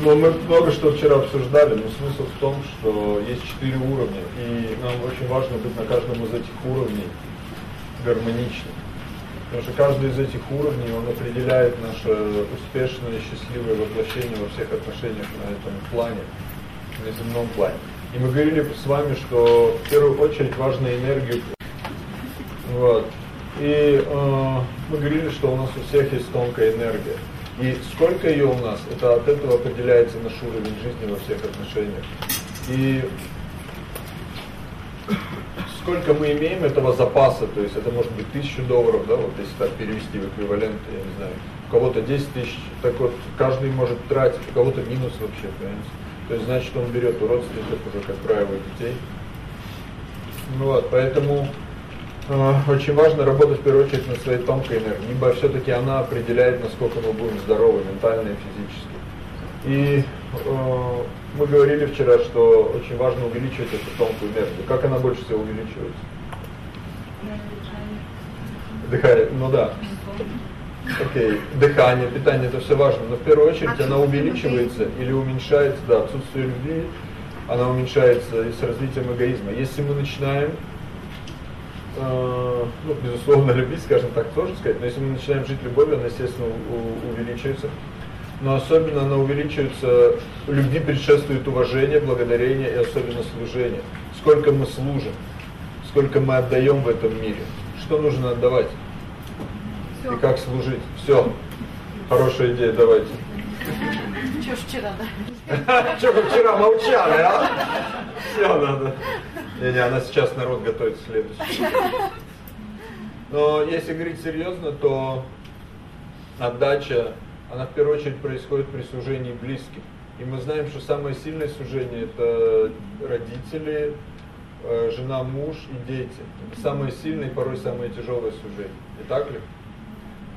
Ну, мы много что вчера обсуждали, но смысл в том, что есть четыре уровня, и нам очень важно быть на каждом из этих уровней гармоничным. Потому что каждый из этих уровней, он определяет наше успешное, счастливое воплощение во всех отношениях на этом плане, на земном плане. И мы говорили с вами, что в первую очередь важно энергию. Вот. И э, мы говорили, что у нас у всех есть тонкая энергия. И сколько ее у нас, это от этого определяется наш уровень жизни во всех отношениях. И сколько мы имеем этого запаса, то есть это может быть тысячу долларов, да, вот если так перевести в эквивалент, я не знаю, у кого-то 10 тысяч, так вот каждый может тратить, у кого-то минус вообще, понимаете. То есть значит он берет у родственников уже, как правило, детей. Ну вот, поэтому очень важно работать в первую очередь над своей тонкой энергией, ибо все-таки она определяет, насколько мы будем здоровы ментально и физически. И э, мы говорили вчера, что очень важно увеличивать эту тонкую энергию. Как она больше всего увеличивается? Дыхание, ну да. Окей, дыхание, питание, это все важно, но в первую очередь она увеличивается или уменьшается, да, отсутствие любви, она уменьшается с развитием эгоизма. Если мы начинаем ну, безусловно, любить, скажем так, тоже сказать, но если мы начинаем жить любовью, она, естественно, увеличивается. Но особенно она увеличивается, любви предшествует уважение, благодарение и особенно служение. Сколько мы служим, сколько мы отдаем в этом мире, что нужно отдавать Все. и как служить. Все, хорошая идея, давайте. Ж вчера, да? Что вы вчера молчали, а? Все надо. Не-не, она сейчас народ готовит следующий. Но если говорить серьезно, то отдача, она в первую очередь происходит при служении близким. И мы знаем, что самое сильное служение это родители, э, жена, муж и дети. Это самое сильное и порой самое тяжелое служение. Не так ли?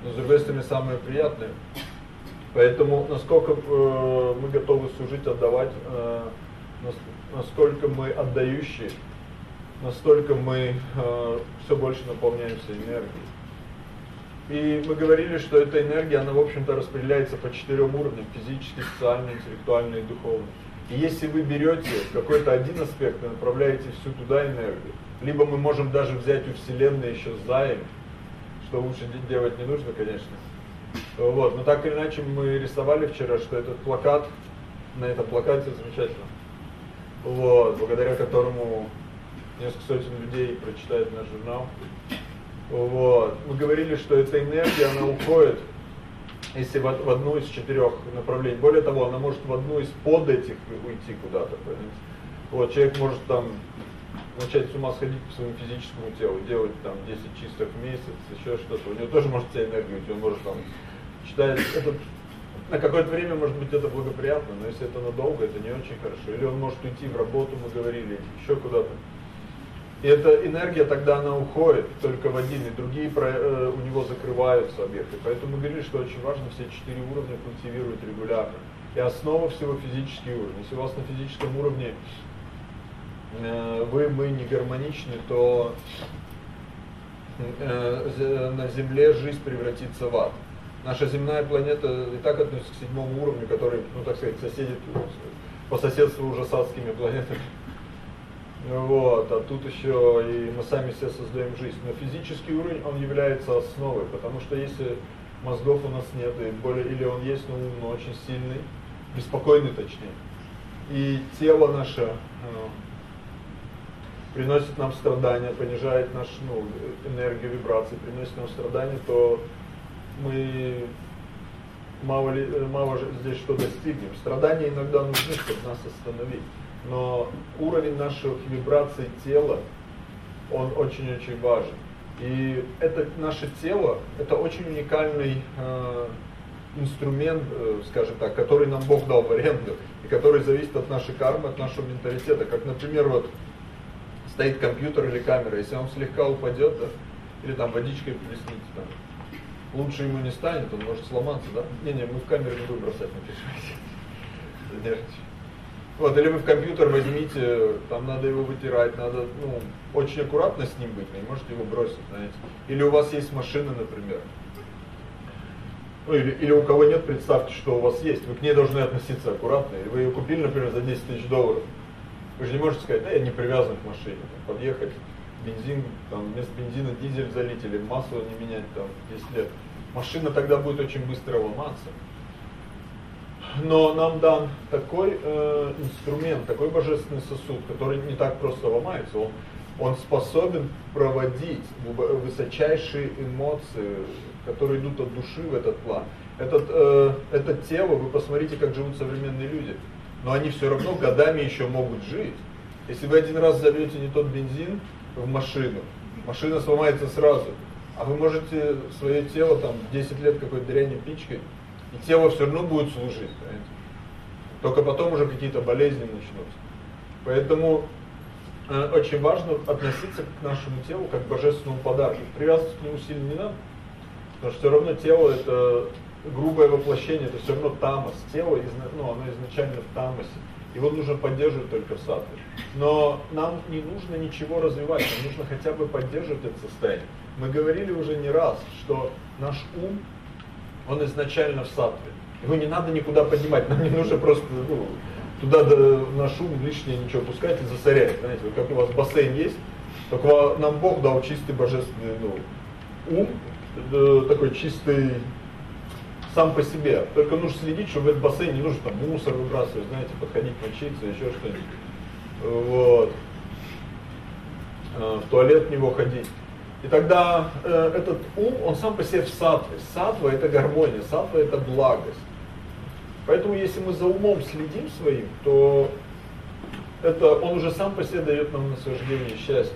Но с другой стороны, самое приятное. Поэтому насколько э, мы готовы служить, отдавать, э, насколько мы отдающие, настолько мы э, все больше наполняемся энергией. И мы говорили, что эта энергия, она, в общем-то, распределяется по четырем уровням, физический, социальный, интеллектуальный и духовный. И если вы берете какой-то один аспект и направляете всю туда энергию, либо мы можем даже взять у Вселенной еще займ, что лучше делать не нужно, конечно. Вот, но так или иначе мы рисовали вчера, что этот плакат, на этом плакате замечательно, вот, благодаря которому несколько сотен людей прочитает наш журнал. Вот. Мы говорили, что эта энергия, она уходит, если в, в одну из четырех направлений. Более того, она может в одну из под этих уйти куда-то. Вот, человек может там начать с ума сходить по своему физическому телу, делать там 10 чисток в месяц, еще что-то. У него тоже может вся энергия уйти, он может там считает, это на какое-то время, может быть, это благоприятно, но если это надолго, это не очень хорошо. Или он может уйти в работу, мы говорили, еще куда-то. И эта энергия тогда она уходит только в один, и другие про, э, у него закрываются объекты. Поэтому мы говорили, что очень важно все четыре уровня культивировать регулярно. И основа всего физический уровень. Если у вас на физическом уровне э, вы, мы не гармоничны, то э, на Земле жизнь превратится в ад. Наша земная планета и так относится к седьмому уровню, который, ну так сказать, соседит по соседству уже с адскими планетами. Вот, а тут еще и мы сами себе создаем жизнь. Но физический уровень, он является основой, потому что если мозгов у нас нет, и более, или он есть, но ум, очень сильный, беспокойный точнее, и тело наше э, приносит нам страдания, понижает нашу ну, энергию вибраций, приносит нам страдания, то мы мало, ли, мало здесь что достигнем. Страдания иногда нужны, чтобы нас остановить но уровень наших вибраций тела, он очень-очень важен. И это наше тело, это очень уникальный э, инструмент, э, скажем так, который нам Бог дал в аренду, и который зависит от нашей кармы, от нашего менталитета. Как, например, вот стоит компьютер или камера, если он слегка упадет, да, или там водичкой плесните, там, лучше ему не станет, он может сломаться, да? Не-не, мы в камеру не будем бросать, напишите. Задержите. Вот, или вы в компьютер возьмите, там надо его вытирать, надо, ну, очень аккуратно с ним быть, не можете его бросить, знаете. Или у вас есть машина, например. Ну или, или у кого нет, представьте, что у вас есть. Вы к ней должны относиться аккуратно. Или вы ее купили, например, за 10 тысяч долларов. Вы же не можете сказать, да, я не привязан к машине. Там, подъехать, бензин, там, вместо бензина дизель залить или масло не менять там 10 лет. Машина тогда будет очень быстро ломаться. Но нам дан такой э, инструмент, такой божественный сосуд, который не так просто ломается. Он, он способен проводить высочайшие эмоции, которые идут от души в этот план. Этот, э, это тело, вы посмотрите, как живут современные люди. Но они все равно годами еще могут жить. Если вы один раз зальете не тот бензин в машину, машина сломается сразу. А вы можете свое тело там 10 лет какой-то дрянью пичкать, и тело все равно будет служить. Понимаете? Только потом уже какие-то болезни начнутся. Поэтому э, очень важно относиться к нашему телу как к божественному подарку. Привязываться к нему сильно не надо, потому что все равно тело это грубое воплощение, это все равно тамас. Тело, ну, оно изначально в тамасе. Его нужно поддерживать только в сатве. Но нам не нужно ничего развивать, нам нужно хотя бы поддерживать это состояние. Мы говорили уже не раз, что наш ум, он изначально в сатве. Его не надо никуда поднимать, нам не нужно просто ну, туда да, наш ум лишнее ничего пускать и засорять. Знаете, вот как у вас бассейн есть, только нам Бог дал чистый божественный ну, ум, э, такой чистый сам по себе. Только нужно следить, чтобы в этот бассейн не нужно там мусор выбрасывать, знаете, подходить мочиться, еще что-нибудь. Вот. Э, в туалет в него ходить. И тогда э, этот ум, он сам по себе в сатве. Сатва это гармония, сатва это благость. Поэтому если мы за умом следим своим, то это он уже сам по себе дает нам наслаждение счастья.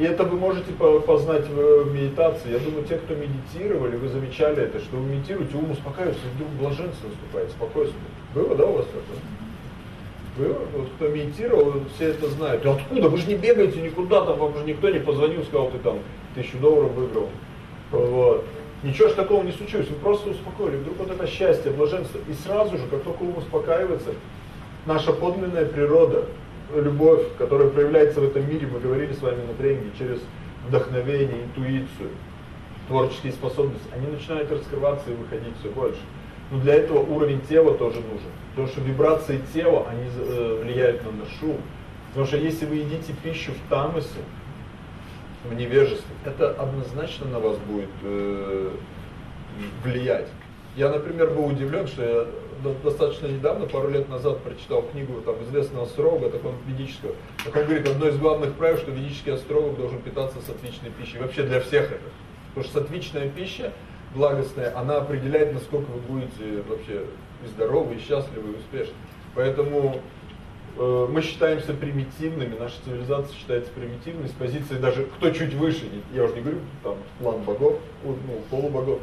И это вы можете познать в медитации. Я думаю, те, кто медитировали, вы замечали это, что вы медитируете, ум успокаивается, вдруг блаженство наступает, спокойствие. Было, да, у вас такое? Было? Вот кто медитировал, все это знают. Откуда? Вы же не бегаете никуда, там вам же никто не позвонил, сказал, ты там тысячу долларов выиграл. Вот. Ничего ж такого не случилось, вы просто успокоили. Вдруг вот это счастье, блаженство. И сразу же, как только ум успокаивается, наша подлинная природа, любовь, которая проявляется в этом мире, мы говорили с вами на тренинге, через вдохновение, интуицию, творческие способности, они начинают раскрываться и выходить все больше. Но для этого уровень тела тоже нужен. Потому что вибрации тела, они э, влияют на наш ум. Потому что если вы едите пищу в тамасе, в невежестве, это однозначно на вас будет э, влиять. Я, например, был удивлен, что я достаточно недавно, пару лет назад, прочитал книгу там, известного астролога, так он ведического. Так он говорит, одно из главных правил, что ведический астролог должен питаться сатвичной пищей. Вообще для всех это. Потому что сатвичная пища, благостная, она определяет, насколько вы будете вообще и здоровы, и счастливы, и успешны. Поэтому э, мы считаемся примитивными, наша цивилизация считается примитивной, с позиции даже, кто чуть выше, я уже не говорю, там, план богов, ну, полубогов,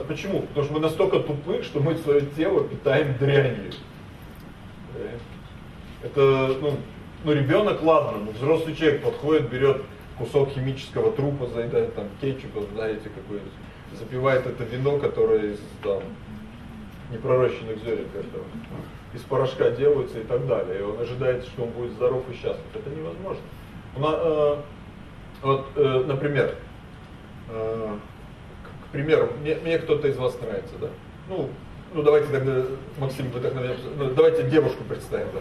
Почему? Потому что мы настолько тупы, что мы свое тело питаем дрянью. Это, ну, ну ребенок, ладно, но взрослый человек подходит, берет кусок химического трупа, заедает там кетчупа, знаете, какой-нибудь, запивает это вино, которое из там непророщенных зерен этого, из порошка делается и так далее. И он ожидает, что он будет здоров и счастлив. Это невозможно. э, вот, э, например, э, примеру, мне, мне кто-то из вас нравится, да? Ну, ну давайте тогда, Максим, вы так, ну, давайте девушку представим, да?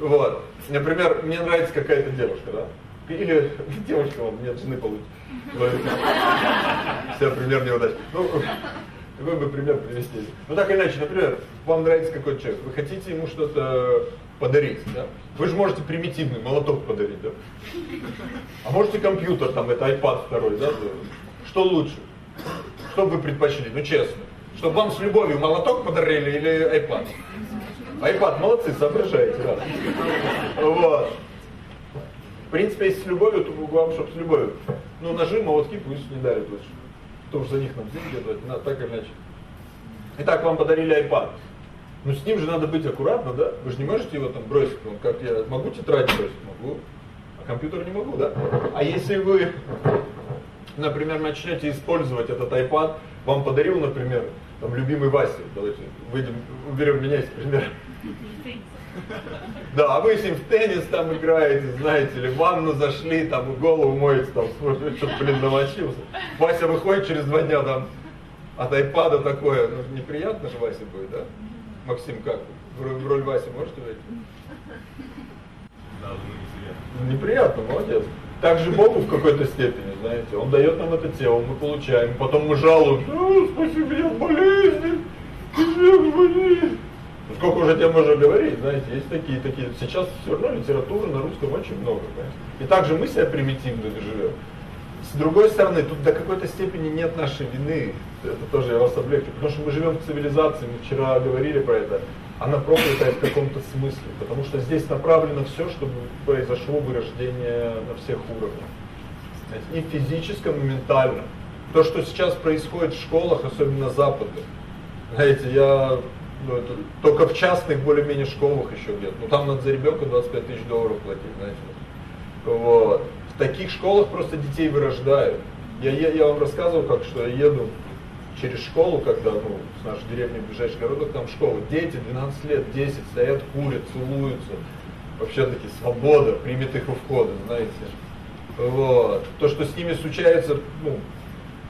Вот. Например, мне нравится какая-то девушка, да? Или девушка, вот, мне жены получит. Все пример неудачный. Ну, какой бы пример привести? Ну так иначе, например, вам нравится какой-то человек, вы хотите ему что-то подарить, да? Вы же можете примитивный молоток подарить, да? А можете компьютер, там, это iPad второй, да? Что лучше? Что бы вы предпочли? Ну честно. Чтобы вам с любовью молоток подарили или iPad? iPad, молодцы, соображаете, да. Вот. В принципе, если с любовью, то вам, чтобы с любовью. Ну, ножи, молотки пусть не дарят лучше. Потому что за них нам деньги дать, надо так или иначе. Итак, вам подарили iPad. Ну, с ним же надо быть аккуратно, да? Вы же не можете его там бросить, ну, как я могу тетрадь бросить? Могу. А компьютер не могу, да? А если вы например, начнете использовать этот iPad, вам подарил, например, там любимый Вася, давайте выйдем, уберем меня из примера. Да, а вы с ним в теннис там играете, знаете, или в ванну зашли, там голову моете, там, что-то, блин, намочился. Вася выходит через два дня там от айпада такое, ну, неприятно же Вася будет, да? Максим, как? В роль Васи можете войти? Да, неприятно. Неприятно, молодец. Также Богу в какой-то степени, знаете, Он дает нам это тело, мы получаем, потом мы жалуемся, «О, спасибо, я в болезни, я в болезни. Ну, сколько уже тебе можно говорить, знаете, есть такие, такие. Сейчас все равно литературы на русском очень много, понимаете? И также мы себя примитивно живем. С другой стороны, тут до какой-то степени нет нашей вины. Это тоже я вас облегчу. Потому что мы живем в цивилизации, мы вчера говорили про это. Она проклятая в каком-то смысле. Потому что здесь направлено все, чтобы произошло вырождение на всех уровнях. И физическом, и ментальном. То, что сейчас происходит в школах, особенно западных. Знаете, я ну, это, только в частных более-менее школах еще где-то. Ну там надо за ребенка 25 тысяч долларов платить, знаете. Вот. В таких школах просто детей вырождают. Я, я, я вам рассказывал, как что я еду через школу, когда ну, с нашей деревни в ближайший городок, там школа, дети 12 лет, 10 стоят, курят, целуются. Вообще таки свобода, примет их у входа, знаете. Вот. То, что с ними случается, ну,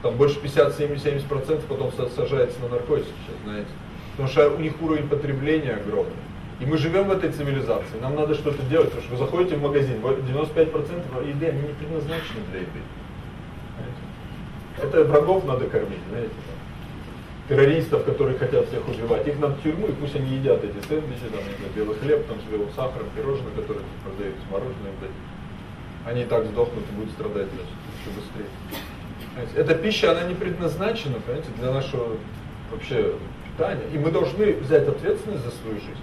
там больше 50-70% потом сажается на наркотики знаете. Потому что у них уровень потребления огромный. И мы живем в этой цивилизации, нам надо что-то делать, потому что вы заходите в магазин, 95% еды, они не предназначены для еды. Это врагов надо кормить, знаете. Террористов, которые хотят всех убивать, их надо в тюрьму, и пусть они едят эти сэндвичи, там, не белый хлеб, там, с белым сахаром, пирожные, которые продают, с мороженым, блядь. Они так сдохнут и будут страдать, значит, еще быстрее. Понимаете? Эта пища, она не предназначена, понимаете, для нашего вообще питания. И мы должны взять ответственность за свою жизнь.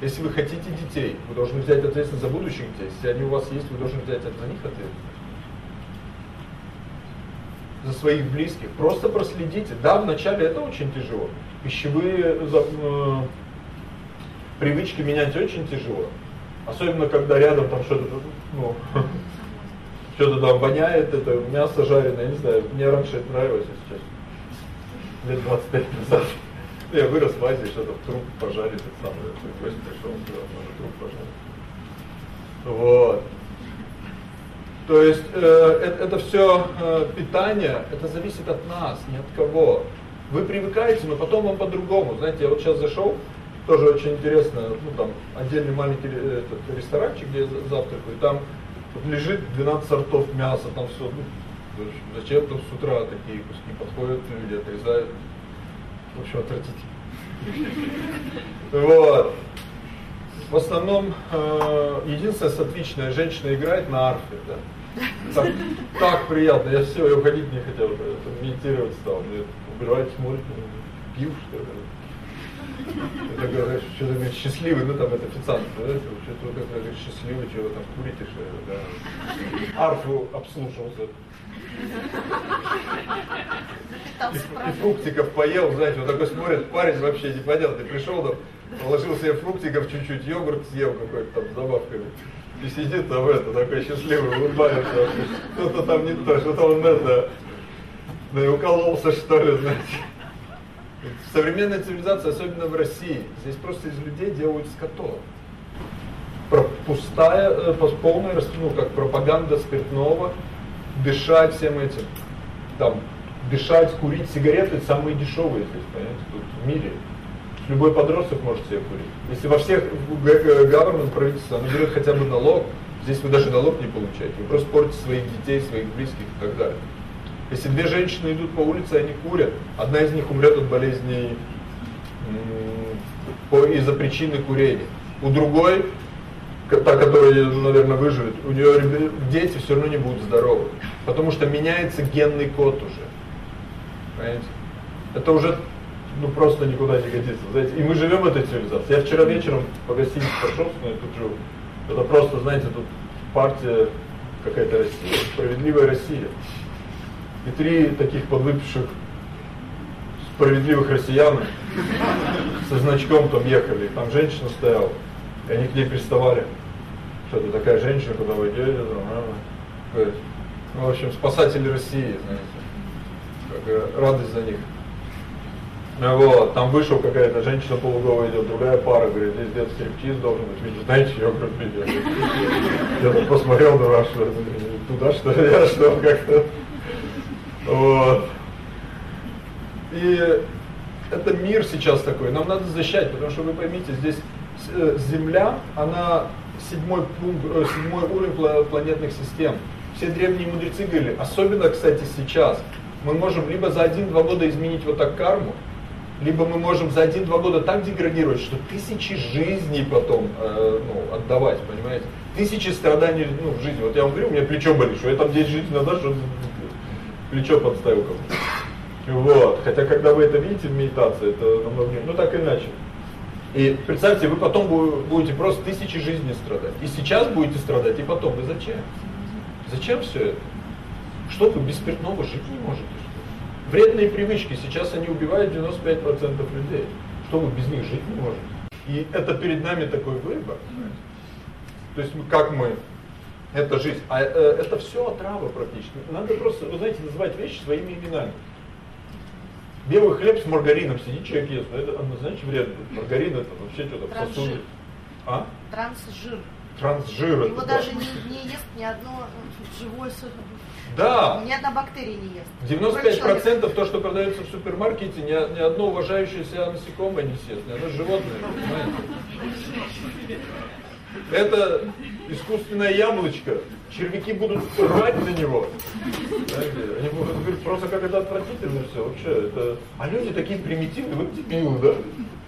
Если вы хотите детей, вы должны взять ответственность за будущих детей. Если они у вас есть, вы должны взять за них ответственность. За своих близких. Просто проследите. Да, вначале это очень тяжело. Пищевые э, привычки менять очень тяжело. Особенно, когда рядом там что-то, ну, что-то там воняет, это мясо жареное, я не знаю, мне раньше это нравилось, если честно. Лет 25 назад. Я вырос в Азии, что-то в труп пожарить, это самое, гость пришел, можно труп пожарить. Вот. То есть э, это, это все э, питание, это зависит от нас, не от кого. Вы привыкаете, но потом вам по-другому. Знаете, я вот сейчас зашел, тоже очень интересно, ну там отдельный маленький э, этот, ресторанчик, где я завтракаю, там вот лежит 12 сортов мяса, там все, ну, зачем там с утра такие куски подходят, люди отрезают в общем, отвратительно. Вот. В основном, э, единственная с отличная женщина играет на арфе, да. Так, так приятно, я все, я уходить не хотел, медитировать стал. Мне убирать, смотрит, пил что ли. Это говоришь, что-то говорит, счастливый, ну там это официант, да, что-то говорит, счастливый, чего там курите, что ли, да. Арфу обслуживался. И, и фруктиков поел, знаете, вот такой смотрит, парень вообще не понял, ты пришел там, положил себе фруктиков чуть-чуть, йогурт съел какой-то там с добавками. И сидит там это, такой счастливый, улыбается. Что-то там не то, что-то он это, да и укололся что ли, знаете. Современная цивилизация, особенно в России, здесь просто из людей делают скотов. Пустая, э, полная, ну, как пропаганда спиртного, дышать всем этим, там, дышать, курить сигареты самые дешевые здесь, понимаете, тут в мире. Любой подросток может себе курить. Если во всех government правительства оно берет хотя бы налог, здесь вы даже налог не получаете. Вы просто портите своих детей, своих близких и так далее. Если две женщины идут по улице, они курят, одна из них умрет от болезней из-за причины курения. У другой та, которая, наверное, выживет, у нее дети все равно не будут здоровы. Потому что меняется генный код уже. Понимаете? Это уже ну просто никуда не годится. Знаете? И мы живем этой цивилизации. Я вчера вечером по гостинице прошел, но я тут живу. Это просто, знаете, тут партия какая-то Россия, справедливая Россия. И три таких подвыпивших справедливых россиян со значком там ехали. Там женщина стояла. И они к ней приставали. Что то такая женщина, куда вы идете? Ну, в общем, спасатели России, знаете. Как, радость за них. Вот, там вышел какая-то женщина полуголая идет, другая пара, говорит, здесь детский стриптиз должен быть, видишь, знаете, я говорю, я тут посмотрел на ваш, туда что ли, я что, как-то, вот. И это мир сейчас такой, нам надо защищать, потому что вы поймите, здесь э, Земля, она седьмой, пункт, э, седьмой уровень планетных систем. Все древние мудрецы говорили, особенно, кстати, сейчас, мы можем либо за один-два года изменить вот так карму, либо мы можем за один-два года так деградировать, что тысячи жизней потом э, ну, отдавать, понимаете? Тысячи страданий ну, в жизни. Вот я вам говорю, у меня плечо болит, что я там 10 жизней назад, что плечо подставил кому-то. Вот. Хотя, когда вы это видите в медитации, это намного... Ну, так иначе. И представьте, вы потом будете просто тысячи жизней страдать. И сейчас будете страдать, и потом. Вы зачем? Зачем все это? Что вы без спиртного жить не можете? Вредные привычки, сейчас они убивают 95% людей. Что вы без них жить не можете? И это перед нами такой выбор. То есть как мы, это жизнь. А э, это все отрава практически. Надо просто, вы знаете, называть вещи своими именами. Белый хлеб с маргарином сидит человек ест, это однозначно вредно. Маргарин это вообще что-то в сосуде. А? Трансжир. Трансжир. Его это даже не, не ест ни одно живое да. Ни одна бактерия не ест. 95% то, что продается в супермаркете, ни, ни одно уважающееся насекомое не съест, ни одно животное, понимаете? Это искусственное яблочко. Червяки будут рвать на него. Знаете, они будут говорить, просто как это отвратительно все вообще. Это... А люди такие примитивные, вот дебилы, да?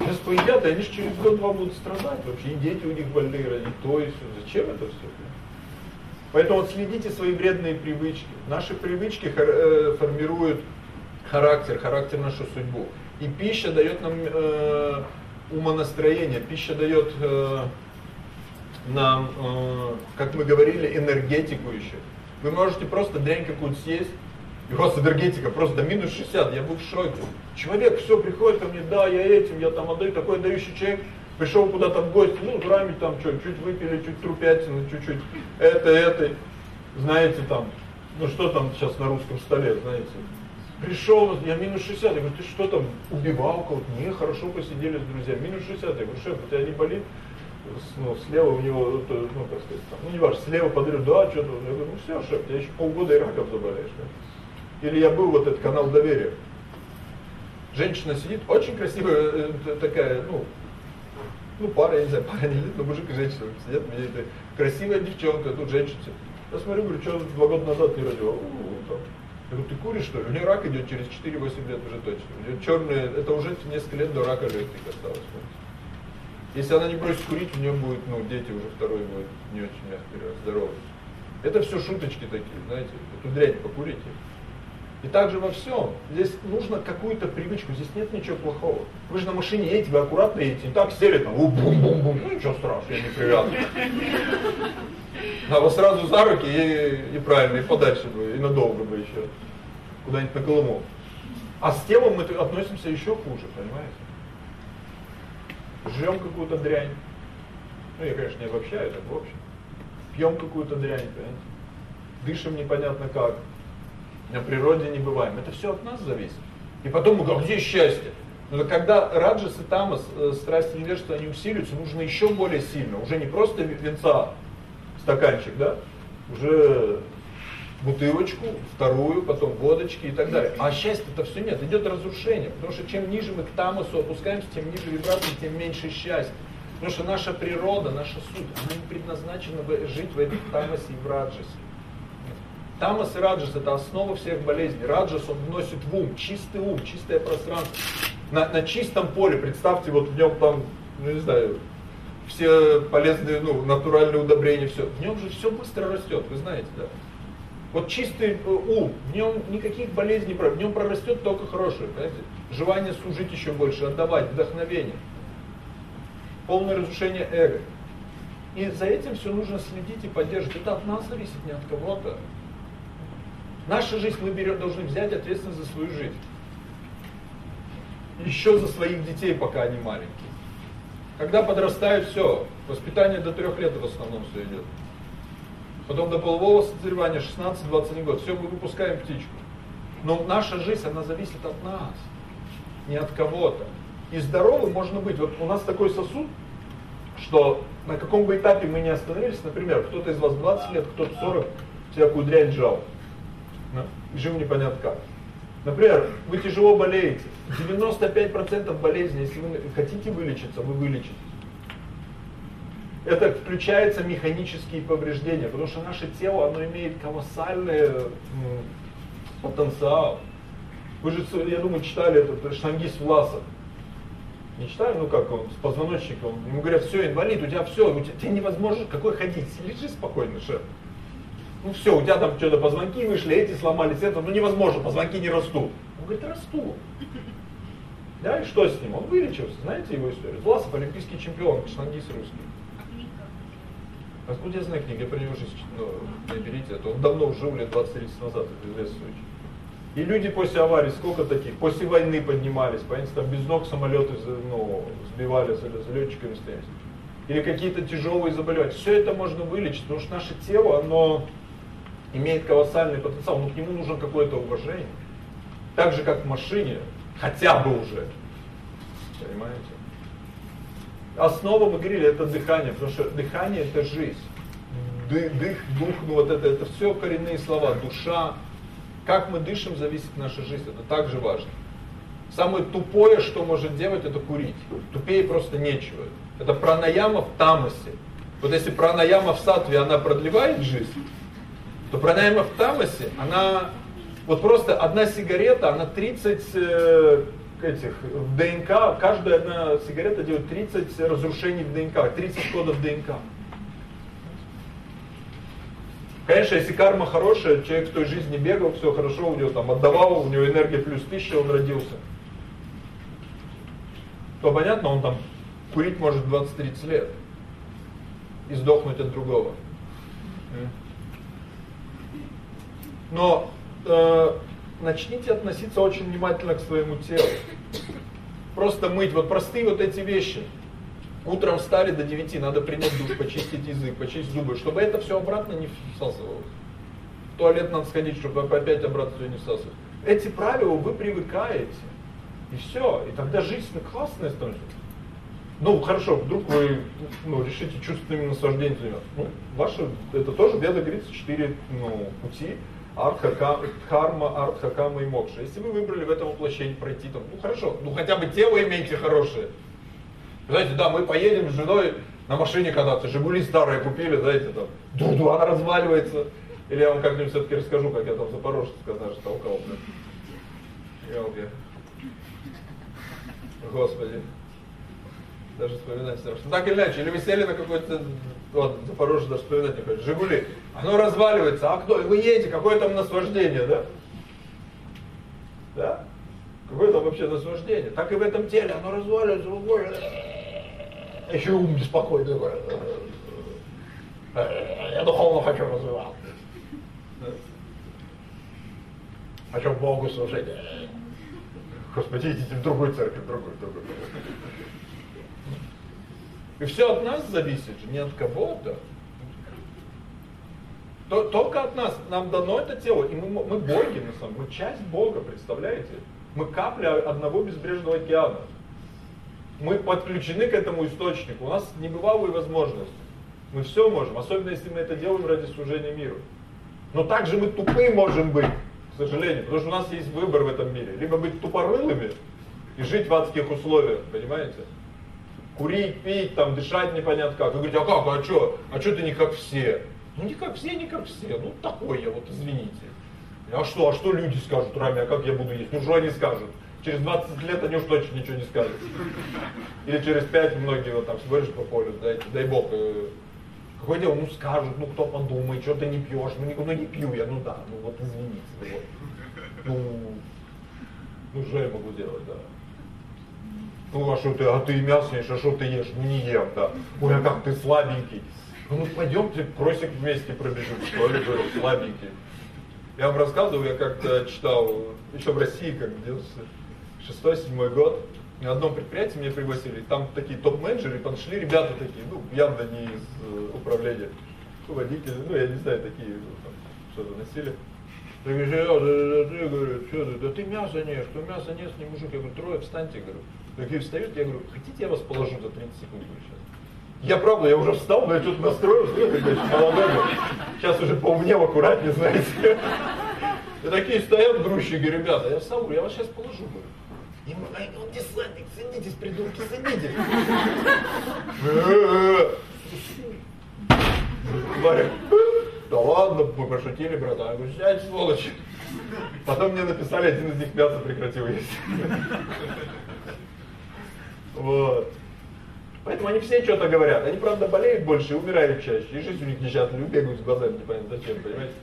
Сейчас поедят, и они же через год-два будут страдать вообще. И дети у них больные, и то, и все. Зачем это все? Поэтому вот следите свои вредные привычки. Наши привычки э, формируют характер, характер нашу судьбу. И пища дает нам э, умонастроение, пища дает э, нам, э, как мы говорили, энергетику еще. Вы можете просто дрянь какую-то съесть, и у вас энергетика просто до минус 60, я был в шоке. Человек все приходит ко мне, да, я этим, я там отдаю, такой дающий человек, пришел куда-то в гости, ну, грамме там что, чуть выпили, чуть трупятины, чуть-чуть это, это, знаете, там, ну, что там сейчас на русском столе, знаете. Пришел, я минус 60, я говорю, ты что там, убивал кого-то? Не, хорошо посидели с друзьями, минус 60, я говорю, шеф, у тебя не болит? Ну, слева у него, ну, как сказать, там, ну, не важно, слева подряд, да, что-то, я говорю, ну, все, шеф, ты еще полгода и раком заболеешь, да? Или я был, вот этот канал доверия. Женщина сидит, очень красивая э, такая, ну, ну, пара, я не знаю, пара не но мужик и женщина сидят, мне это красивая девчонка, тут женщина. Я смотрю, говорю, что два года назад не родила. Я говорю, ты куришь что ли? У нее рак идет через 4-8 лет уже точно. У нее черные, это уже несколько лет до рака легких осталось. Если она не бросит курить, у нее будет, ну, дети уже второй будет не очень мягкий, здоровый. Это все шуточки такие, знаете, эту дрянь покурите. И также во всем. Здесь нужно какую-то привычку, здесь нет ничего плохого. Вы же на машине едете, вы аккуратно едете, не так сели там, бум-бум-бум, ну ничего страшного, я не привязан. А вас сразу за руки и, и правильно, и подальше бы, и надолго бы еще. Куда-нибудь на Колыму. А с телом мы относимся еще хуже, понимаете? Жрем какую-то дрянь. Ну, я, конечно, не обобщаю, так в общем. Пьем какую-то дрянь, понимаете? Дышим непонятно как на природе не бываем. Это все от нас зависит. И потом мы говорим, где счастье? Но когда раджас и тамас, э, страсти невежества, они усиливаются, нужно еще более сильно. Уже не просто венца, стаканчик, да? Уже бутылочку, вторую, потом водочки и так далее. А счастья-то все нет, идет разрушение. Потому что чем ниже мы к тамасу опускаемся, тем ниже вибрации, тем меньше счастья. Потому что наша природа, наша суть, она не предназначена жить в этом тамасе и в раджасе. Тамас и раджас это основа всех болезней. Раджас он вносит в ум, чистый ум, чистое пространство. На, на чистом поле, представьте, вот в нем там, ну не знаю, все полезные, ну, натуральные удобрения, все. В нем же все быстро растет, вы знаете, да. Вот чистый э, ум, в нем никаких болезней, в нем прорастет только хорошее, понимаете? Желание служить еще больше, отдавать, вдохновение. Полное разрушение эго. И за этим все нужно следить и поддерживать. Это от нас зависит, не от кого-то. Наша жизнь мы берем, должны взять ответственность за свою жизнь. Еще за своих детей, пока они маленькие. Когда подрастают, все, воспитание до трех лет в основном все идет. Потом до полового созревания 16-21 год, все, мы выпускаем птичку. Но наша жизнь, она зависит от нас. не от кого-то. И здоровым можно быть. Вот у нас такой сосуд, что на каком бы этапе мы не остановились, например, кто-то из вас 20 лет, кто-то 40, всякую дрянь жал. Да? жил непонятно как. Например, вы тяжело болеете. 95% болезней, если вы хотите вылечиться, вы вылечитесь. Это включается механические повреждения, потому что наше тело, оно имеет колоссальный потенциал. Вы же, я думаю, читали этот Шангис Власов. Не читали, ну как он, с позвоночником. Ему говорят, все, инвалид, у тебя все, у тебя, тебе невозможно, какой ходить, лежи спокойно, шеф. Ну все, у тебя там что-то позвонки вышли, эти сломались, это, ну невозможно, позвонки не растут. Он говорит, растут. Да, и что с ним? Он вылечился, знаете его историю? Власов олимпийский чемпион, шангис русский. Откуда я знаю книги? Я про него жизнь ну, не берите. Это он давно уже, лет 20-30 назад, это известный случай. И люди после аварии, сколько таких, после войны поднимались, понимаете, там без ног самолеты ну, сбивали с, с летчиками стоять. Или какие-то тяжелые заболевания. Все это можно вылечить, потому что наше тело, оно имеет колоссальный потенциал, но к нему нужно какое-то уважение. Так же, как в машине, хотя бы уже. Понимаете? Основа, мы говорили, это дыхание, потому что дыхание это жизнь. Дых, дых, дух, ну вот это, это все коренные слова. Душа, как мы дышим, зависит наша жизнь. Это также важно. Самое тупое, что может делать, это курить. Тупее просто нечего. Это пранаяма в тамасе. Вот если пранаяма в сатве, она продлевает жизнь, то пранаяма в тамасе, она... Вот просто одна сигарета, она 30 э, этих, в ДНК, каждая одна сигарета делает 30 разрушений в ДНК, 30 кодов ДНК. Конечно, если карма хорошая, человек в той жизни бегал, все хорошо у него там отдавал, у него энергия плюс тысяча, он родился. То понятно, он там курить может 20-30 лет и сдохнуть от другого. Но э, начните относиться очень внимательно к своему телу. Просто мыть, вот простые вот эти вещи. Утром встали до 9, надо принять душ, почистить язык, почистить зубы, чтобы это все обратно не всасывалось. В туалет надо сходить, чтобы опять обратно все не всасывать. Эти правила вы привыкаете. И все. И тогда жизнь классная становится. Ну, хорошо, вдруг вы ну, решите чувственными наслаждением заниматься. Ну, ваше, это тоже, веда говорится, четыре ну, пути. Артха, Дхарма, Артха, Кама и Мокша. Если вы выбрали в этом воплощении пройти, то, ну хорошо, ну хотя бы тело имейте хорошее. Знаете, да, мы поедем с женой на машине когда-то, Жигули старые купили, знаете, там, ду-ду, она разваливается. Или я вам как-нибудь все-таки расскажу, как я там в Запорожце, даже толкал. Елки. Господи. Даже вспоминать страшно. Ну, так или иначе, или вы сели на какой-то, вот, Запорожье даже вспоминать не хочет, Жигули, оно разваливается, а кто, вы едете, какое там наслаждение, да? Да? Какое там вообще наслаждение? Так и в этом теле, оно разваливается, еще ум беспокойный такой. Я духовно хочу развиваться. Хочу Богу служить. Господи, идите в другую церковь, в другую, в другую. И все от нас зависит же, не от кого-то. Только от нас. Нам дано это тело, и мы, мы боги, на самом. Мы часть Бога, представляете? Мы капля одного безбрежного океана. Мы подключены к этому источнику. У нас небывалые возможности. Мы все можем, особенно если мы это делаем ради служения миру. Но также мы тупые можем быть, к сожалению, потому что у нас есть выбор в этом мире. Либо быть тупорылыми и жить в адских условиях, понимаете? Курить, пить, там, дышать непонятно как. Вы говорите, а как, а что, а что ты не как все? Ну не как все, не как все, ну такой я, вот извините. А что, а что люди скажут, Рами, а как я буду есть? Ну что они скажут? Через 20 лет они уж точно ничего не скажут. Или через 5 многие вот там смотришь по полю, дай, дай бог, э, какое дело, ну скажут, ну кто подумает, что ты не пьешь, ну, не, ну не пью я, ну да, ну вот извините, вот. Ну, ну что я могу делать, да. Ну а что ты, а ты мясо а что ты ешь? Ну не ем, да. Ой, а как ты слабенький. Ну, ну пойдемте кросик вместе пробежим, что ли, слабенький. Я вам рассказывал, я как-то читал, еще в России, как шестой, седьмой год, на одном предприятии меня пригласили, там такие топ-менеджеры, подошли ребята такие, ну, явно не из э, управления, ну, водители, ну, я не знаю, такие, ну, что-то носили. Я говорю, да ты мясо не ешь, кто мясо не ест, не мужик. Я говорю, трое, встаньте, говорю. Такие встают, я говорю, хотите, я вас положу за 30 секунд говорю, сейчас? Я правда, я уже встал, но я что-то настроился, я такой, молодой, сейчас уже поумнел, аккуратнее, знаете. И такие стоят грузчики, ребята, я встал, я вас сейчас положу, говорю. Ему, ай, он десантник, садитесь, придурки, садитесь. Говорю, да ладно, мы пошутили, братан. Я говорю, сядь, сволочь. Потом мне написали, один из них мясо прекратил есть. Вот. Поэтому они все что-то говорят. Они, правда, болеют больше и умирают чаще. И жизнь у них несчастная, бегают с глазами, непонятно зачем, понимаете?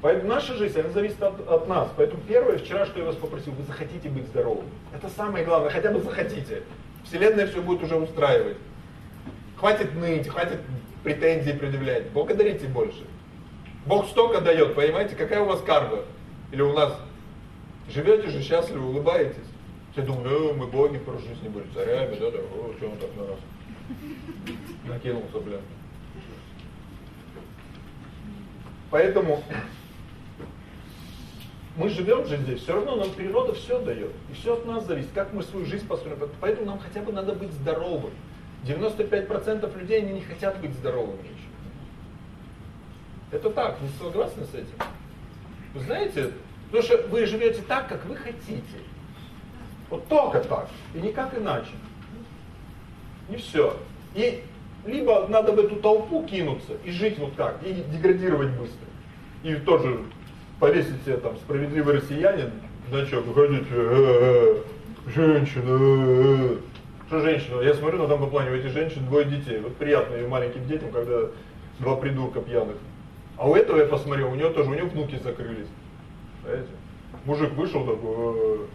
Поэтому наша жизнь, она зависит от, от нас. Поэтому первое, вчера, что я вас попросил, вы захотите быть здоровым. Это самое главное, хотя бы захотите. Вселенная все будет уже устраивать. Хватит ныть, хватит претензии предъявлять. Благодарите больше. Бог столько дает, понимаете, какая у вас карма? Или у нас живете же счастливо, улыбаетесь. Все думают, э, мы боги в прошлой жизни были царями, да, да, о, что он так на нас накинулся, бля. Поэтому мы живем же здесь, все равно нам природа все дает. И все от нас зависит, как мы свою жизнь построим. Поэтому нам хотя бы надо быть здоровым. 95% людей, они не хотят быть здоровыми еще. Это так, не согласны с этим? Вы знаете, потому что вы живете так, как вы хотите. Вот только так, и никак иначе. И все. И либо надо в эту толпу кинуться и жить вот так, и деградировать быстро. И тоже повесить себе там справедливый россиянин, значок, выходите, э, э, женщина, э, что женщина, я смотрю на том плане, у этих женщин двое детей, вот приятно и маленьким детям, когда два придурка пьяных. А у этого я посмотрел, у него тоже, у него внуки закрылись. Понимаете? Мужик вышел такой,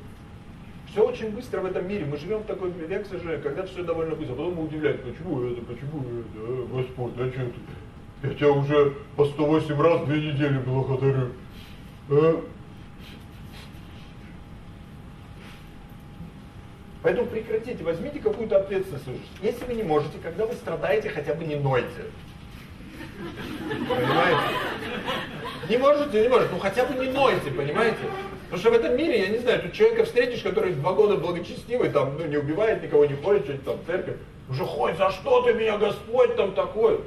все очень быстро в этом мире. Мы живем в такой век, к сожалению, когда все довольно быстро. Потом мы удивляемся, почему это, почему это, а, Господь, а что ты? Я тебя уже по 108 раз две недели благодарю. А? Поэтому прекратите, возьмите какую-то ответственность. Если вы не можете, когда вы страдаете, хотя бы не нойте. Понимаете? Не можете, не можете, ну хотя бы не нойте, понимаете? Потому что в этом мире, я не знаю, тут человека встретишь, который два года благочестивый, там, ну, не убивает никого, не ходит, что-нибудь там, церковь, уже ходит, за что ты меня, Господь, там такой.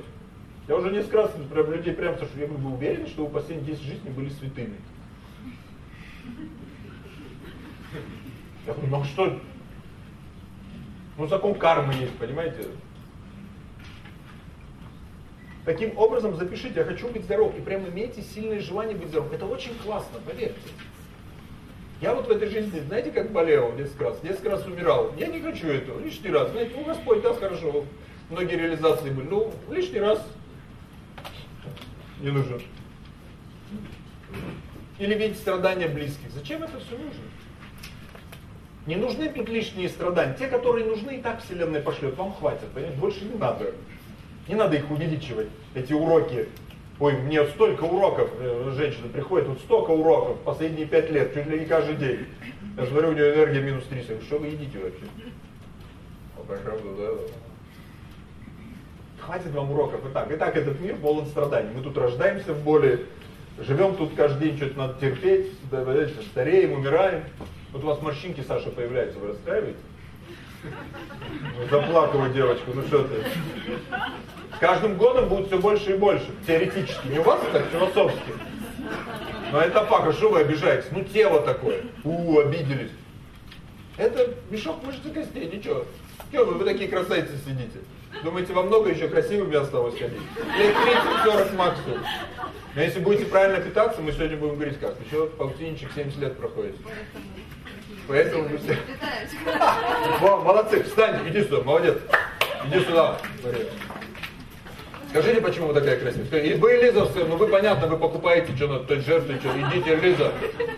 Я уже несколько раз прям людей прям что я говорю, вы уверены, что вы последние 10 жизней были святыми? Я говорю, ну а что? Ну закон кармы есть, понимаете? Таким образом запишите, я хочу быть здоров, и прям имейте сильное желание быть здоров. Это очень классно, поверьте. Я вот в этой жизни, знаете, как болел несколько раз? Несколько раз умирал. Я не хочу этого, лишний раз. Знаете, ну Господь, да, хорошо, многие реализации были. Ну, лишний раз не нужен. Или видеть страдания близких. Зачем это все нужно? Не нужны тут лишние страдания. Те, которые нужны, и так Вселенная пошлет. Вам хватит, понимаете? Больше не надо. Не надо их увеличивать, эти уроки Ой, мне столько уроков, э, женщина приходит, вот столько уроков, последние пять лет, чуть ли не каждый день. Я смотрю, у нее энергия минус 30. Я говорю, что вы едите вообще? Вот так правда, да? Хватит вам уроков. И так, и так этот мир полон страданий. Мы тут рождаемся в боли, живем тут каждый день, что-то надо терпеть, стареем, умираем. Вот у вас морщинки, Саша, появляются, вы расстраиваете? Заплакала девочка, ну что ты? Каждым годом будет все больше и больше, теоретически. Не у вас так философски. Но это факт, что вы обижаетесь? Ну тело такое. У, обиделись. Это мешок мышц и костей, ничего. Чего вы, вы такие красавицы сидите? Думаете, вам много еще красивыми осталось ходить? Лет 30-40 максимум. Но если будете правильно питаться, мы сегодня будем говорить как. Еще полтинничек 70 лет проходит. Поэтому мы все... Молодцы, встань, иди сюда, молодец. Иди сюда, Мария. Скажите, почему вы такая красивая? И вы, Лиза, ну вы понятно, вы покупаете что на той жертве, что идите, Лиза.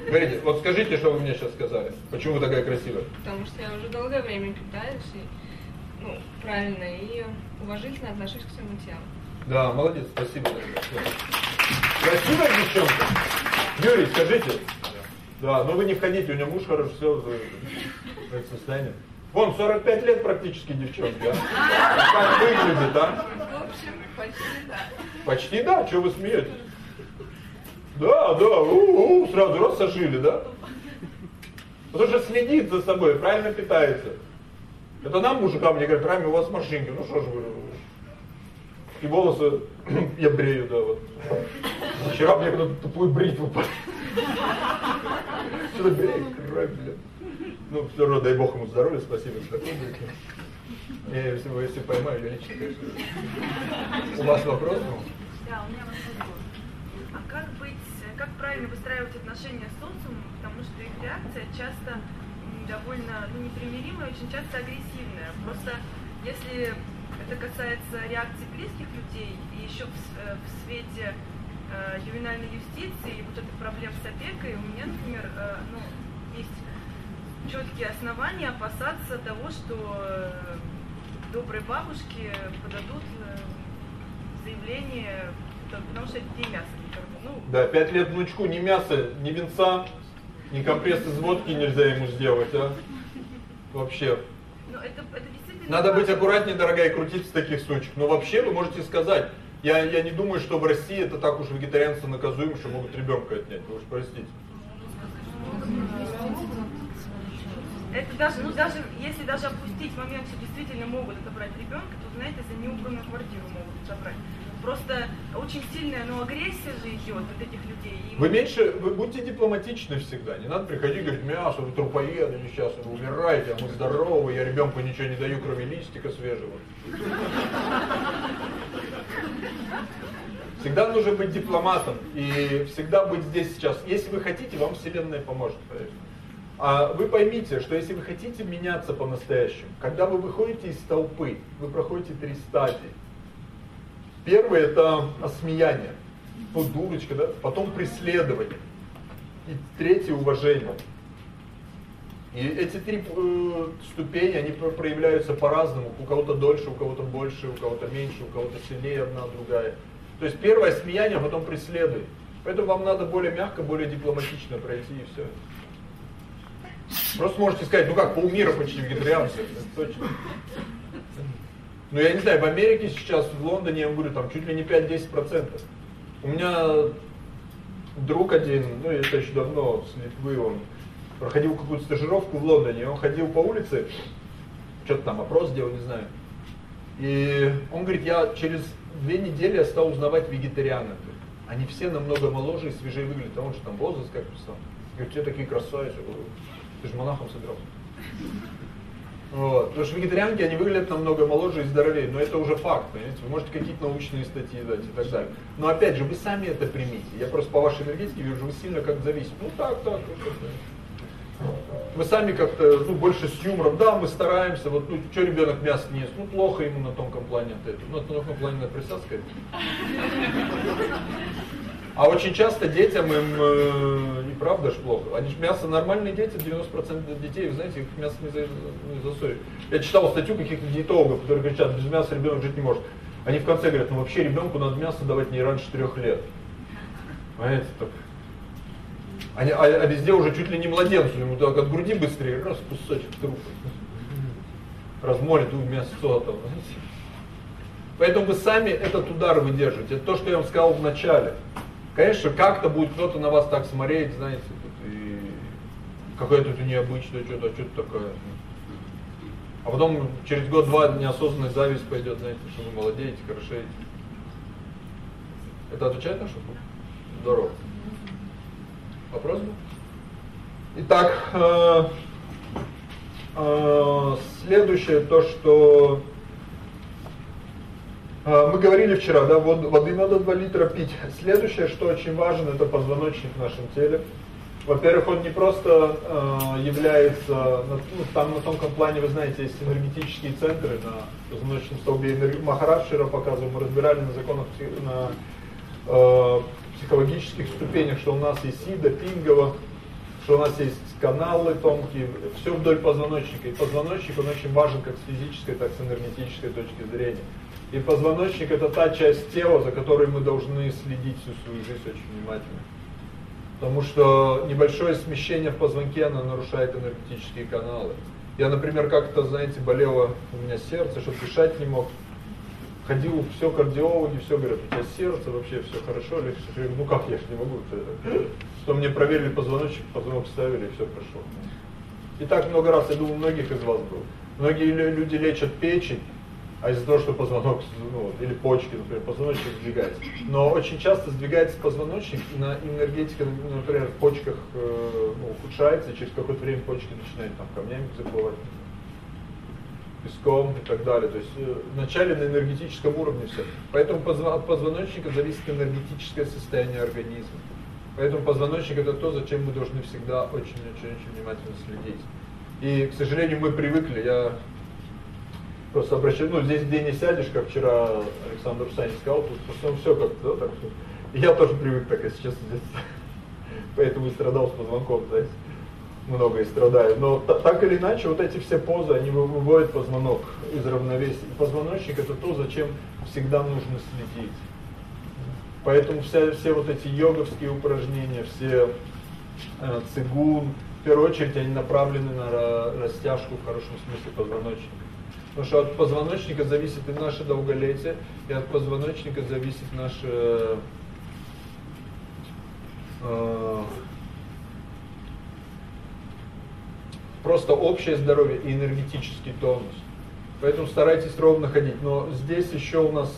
Говорите, вот скажите, что вы мне сейчас сказали. Почему вы такая красивая? Потому что я уже долгое время питаюсь и ну, правильно и уважительно отношусь к своему телу. Да, молодец, спасибо. Красивая девчонка. Юрий, скажите. Да, но вы не входите, у него муж хорошо, все, в состоянии. Вон, 45 лет практически девчонки, а? Как выглядит, а? В общем, почти да. Почти да, что вы смеетесь? Да, да, у -у, сразу раз сожили, да? Потому что следит за собой, правильно питается. Это нам, мужикам, мне говорят, правильно, у вас машинки. Ну что ж вы, и волосы я брею, да, вот. Вчера мне кто-то тупую бритву Что-то бреет, кровь, блин. Ну, все равно, дай бог ему здоровья, спасибо такую бритву. Я, если, если поймаю, я лично, конечно. У вас вопрос? Да, у меня вопрос. А как быть, как правильно выстраивать отношения с социумом, потому что их реакция часто довольно ну, непримиримая, очень часто агрессивная. Просто если это касается реакции близких людей и еще в, э, в свете э, ювенальной юстиции и вот этой проблем с опекой, у меня, например, э, ну, есть четкие основания опасаться того, что э, добрые бабушки подадут э, заявление, потому что это детей мясо не Ну, да, пять лет внучку ни мяса, ни венца, ни компресс из водки нельзя ему сделать, а? Вообще. Но это, это надо быть аккуратнее, дорогая, и крутиться в таких случаях. Но вообще вы можете сказать, я, я не думаю, что в России это так уж вегетарианцы наказуем, что могут ребенка отнять. Вы уж простите. Это даже, ну даже, если даже опустить момент, что действительно могут отобрать ребенка, то, знаете, за неубранную квартиру могут отобрать. Просто очень сильная, но агрессия же идет от этих людей. И вы меньше, вы будьте дипломатичны всегда. Не надо приходить и говорить, мясо, вы трупоеды несчастные, вы умираете, а мы здоровы, я ребенку ничего не даю, кроме листика свежего. Всегда нужно быть дипломатом и всегда быть здесь сейчас. Если вы хотите, вам Вселенная поможет, поверьте. А вы поймите, что если вы хотите меняться по-настоящему, когда вы выходите из толпы, вы проходите три стадии. Первое это осмеяние, вот дурочка, да? потом преследование. И третье уважение. И эти три э, ступени, они проявляются по-разному. У кого-то дольше, у кого-то больше, у кого-то меньше, у кого-то сильнее одна, другая. То есть первое смеяние, а потом преследует. Поэтому вам надо более мягко, более дипломатично пройти и все. Просто можете сказать, ну как, полмира почти вегетарианцы. Точно. Ну я не знаю, в Америке сейчас, в Лондоне, я говорю, там чуть ли не 5-10%. У меня друг один, ну это еще давно, с Литвы, он проходил какую-то стажировку в Лондоне, он ходил по улице, что-то там опрос делал, не знаю. И он говорит, я через две недели я стал узнавать вегетарианов. Они все намного моложе и свежее выглядят, а он же там возраст как писал. Говорит, все такие красавицы. Ты же монахом собирался. Вот. Потому что вегетарианки, они выглядят намного моложе и здоровее, но это уже факт, понимаете? Вы можете какие-то научные статьи дать и так далее. Но опять же, вы сами это примите. Я просто по вашей энергетике вижу, вы сильно как зависите. Ну так, так, так. Вы сами как-то, ну, больше с юмором, да, мы стараемся, вот, ну, что ребенок мясо не ест, ну, плохо ему на тонком плане от этого, ну, на тонком плане на присадка. А очень часто детям им э, неправда ж плохо. Они же мясо нормальные дети, 90% детей, вы знаете, их мясо не, за, не засорит. Я читал статью каких-то диетологов, которые говорят, без мяса ребенок жить не может. Они в конце говорят, ну вообще ребенку надо мясо давать не раньше трех лет. Понимаете, так. Они, а, а везде уже чуть ли не младенцу, ему так от груди быстрее, раз кусочек трупа. Размолит мясо там, знаете. Поэтому вы сами этот удар выдержите. Это то, что я вам сказал в начале. Конечно, как-то будет кто-то на вас так смотреть, знаете, и какое-то это необычное, что-то, что-то такое. А потом через год-два неосознанная зависть пойдет, знаете, что вы молодеете, хорошеете. Это отвечает на шутку? Здорово. Вопрос был? Итак, э, э, следующее то, что а, мы говорили вчера, да, воды надо 2 литра пить. Следующее, что очень важно, это позвоночник в нашем теле. Во-первых, он не просто э, является, ну, там на тонком плане, вы знаете, есть энергетические центры на позвоночном столбе. Махарадж вчера показывал, мы разбирали на законах, на э, психологических ступенях, что у нас есть сида, пингова, что у нас есть каналы тонкие, все вдоль позвоночника. И позвоночник, он очень важен как с физической, так и с энергетической точки зрения. И позвоночник это та часть тела, за которой мы должны следить всю свою жизнь очень внимательно. Потому что небольшое смещение в позвонке, оно нарушает энергетические каналы. Я, например, как-то, знаете, болело у меня сердце, что дышать не мог. ходил, все кардиологи, все говорят, у тебя сердце, вообще все хорошо, легче. Ну как, я же не могу. Что мне проверили позвоночник, позвонок ставили, и все прошло. И так много раз, я думаю, многих из вас было. Многие люди лечат печень, а из-за того, что позвонок, ну, или почки, например, позвоночник сдвигается. Но очень часто сдвигается позвоночник, и на энергетика, например, в почках э, ну, ухудшается, и через какое-то время почки начинают там камнями заплывать, песком и так далее. То есть э, вначале на энергетическом уровне все. Поэтому от позвоночника зависит энергетическое состояние организма. Поэтому позвоночник это то, зачем мы должны всегда очень-очень-очень внимательно следить. И, к сожалению, мы привыкли, я просто обращаюсь, ну, здесь где не сядешь, как вчера Александр Санин сказал, тут в все как-то, да, так что. Я тоже привык так, если честно, здесь. Поэтому и страдал с позвонком, знаете, много и страдаю. Но так или иначе, вот эти все позы, они выводят позвонок из равновесия. И позвоночник это то, зачем всегда нужно следить. Поэтому вся, все вот эти йоговские упражнения, все э, цигун, в первую очередь они направлены на растяжку в хорошем смысле позвоночника. Потому что от позвоночника зависит и наше долголетие, и от позвоночника зависит наше э, просто общее здоровье и энергетический тонус. Поэтому старайтесь ровно ходить. Но здесь еще у нас,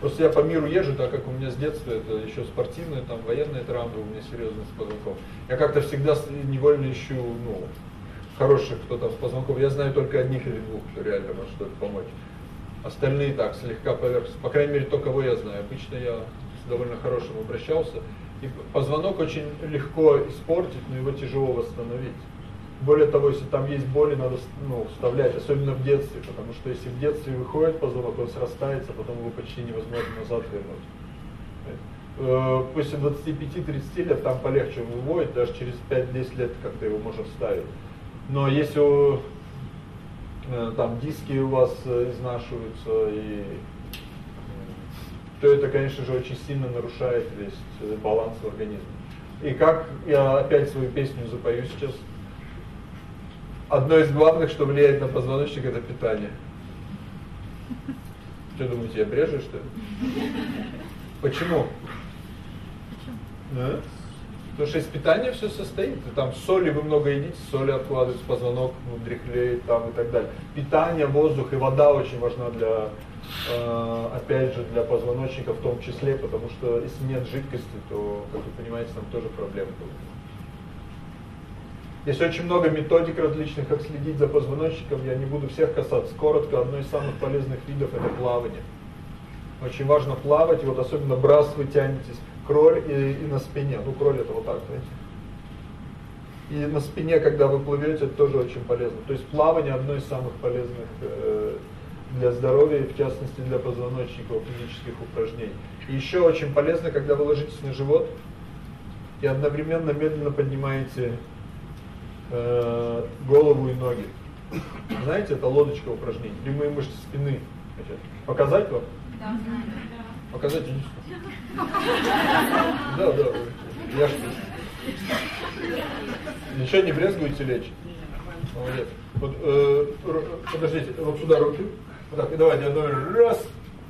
просто я по миру езжу, так как у меня с детства это еще спортивная, там военная травма, у меня серьезный с позвонком. Я как-то всегда невольно ищу, ну, хороших, кто там с позвонком. Я знаю только одних или двух, кто реально может что-то помочь. Остальные так, слегка поверхностно. По крайней мере, то, кого я знаю. Обычно я с довольно хорошим обращался. И позвонок очень легко испортить, но его тяжело восстановить. Более того, если там есть боли, надо ну, вставлять, особенно в детстве, потому что если в детстве выходит позвонок, он срастается, потом его почти невозможно назад вернуть. Э, после 25-30 лет там полегче выводит, даже через 5-10 лет как-то его можно вставить. Но если э, там диски у вас э, изнашиваются, и, то это, конечно же, очень сильно нарушает весь э, баланс в организме. И как я опять свою песню запою сейчас, одно из главных, что влияет на позвоночник, это питание. Что думаете, я брежу, что ли? Почему? Да? Потому что из питания все состоит. Там соли вы много едите, соли откладывается, позвонок ну, дряхлеет там и так далее. Питание, воздух и вода очень важна для, э, опять же, для позвоночника в том числе, потому что если нет жидкости, то, как вы понимаете, там тоже проблемы будут. Есть очень много методик различных, как следить за позвоночником, я не буду всех касаться. Коротко, одно из самых полезных видов это плавание. Очень важно плавать, вот особенно брас вы тянетесь кроль и, и на спине. Ну, кроль это вот так, знаете. И на спине, когда вы плывете, это тоже очень полезно. То есть плавание одно из самых полезных э, для здоровья, в частности для позвоночника физических упражнений. И еще очень полезно, когда вы ложитесь на живот и одновременно медленно поднимаете э, голову и ноги. Знаете, это лодочка упражнений, прямые мышцы спины. Показать вам? Да. Показать Да, да. Я что? Ничего не брезгуете лечь? Молодец. Вот, э, подождите, вот сюда руки. Вот так, и давайте, одно, раз,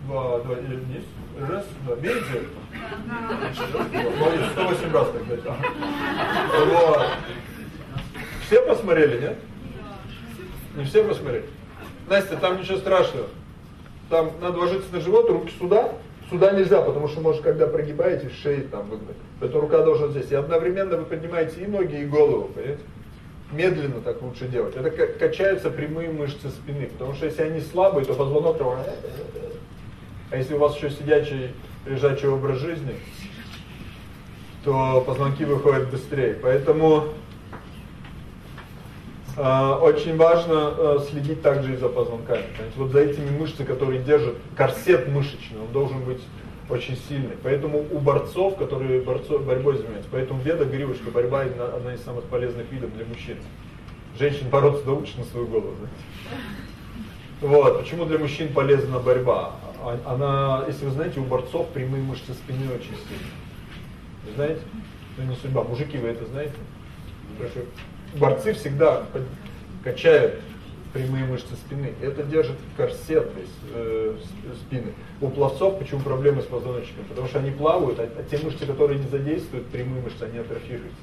два, или вниз. Раз, два. Видите? Молодец, 108 раз так дать. Вот. Все посмотрели, нет? Не все посмотрели? Настя, там ничего страшного. Там надо ложиться на живот, руки сюда, Сюда нельзя, потому что, может, когда прогибаете, шею там выгнать. Поэтому рука должна здесь. И одновременно вы поднимаете и ноги, и голову, понимаете? Медленно так лучше делать. Это качаются прямые мышцы спины, потому что если они слабые, то позвонок... А если у вас еще сидячий, лежачий образ жизни, то позвонки выходят быстрее. Поэтому очень важно э, следить также и за позвонками. Понимаете? Вот за этими мышцами, которые держат корсет мышечный, он должен быть очень сильный. Поэтому у борцов, которые борцов, борьбой занимаются, поэтому веда говорила, что борьба одна из самых полезных видов для мужчин. Женщин бороться научат на свою голову. Знаете? Вот. Почему для мужчин полезна борьба? А, она, если вы знаете, у борцов прямые мышцы спины очень сильные. Знаете? Ну не судьба. Мужики, вы это знаете? Хорошо борцы всегда качают прямые мышцы спины. Это держит корсет то есть, э, спины. У пловцов почему проблемы с позвоночником? Потому что они плавают, а, а те мышцы, которые не задействуют прямые мышцы, они атрофируются.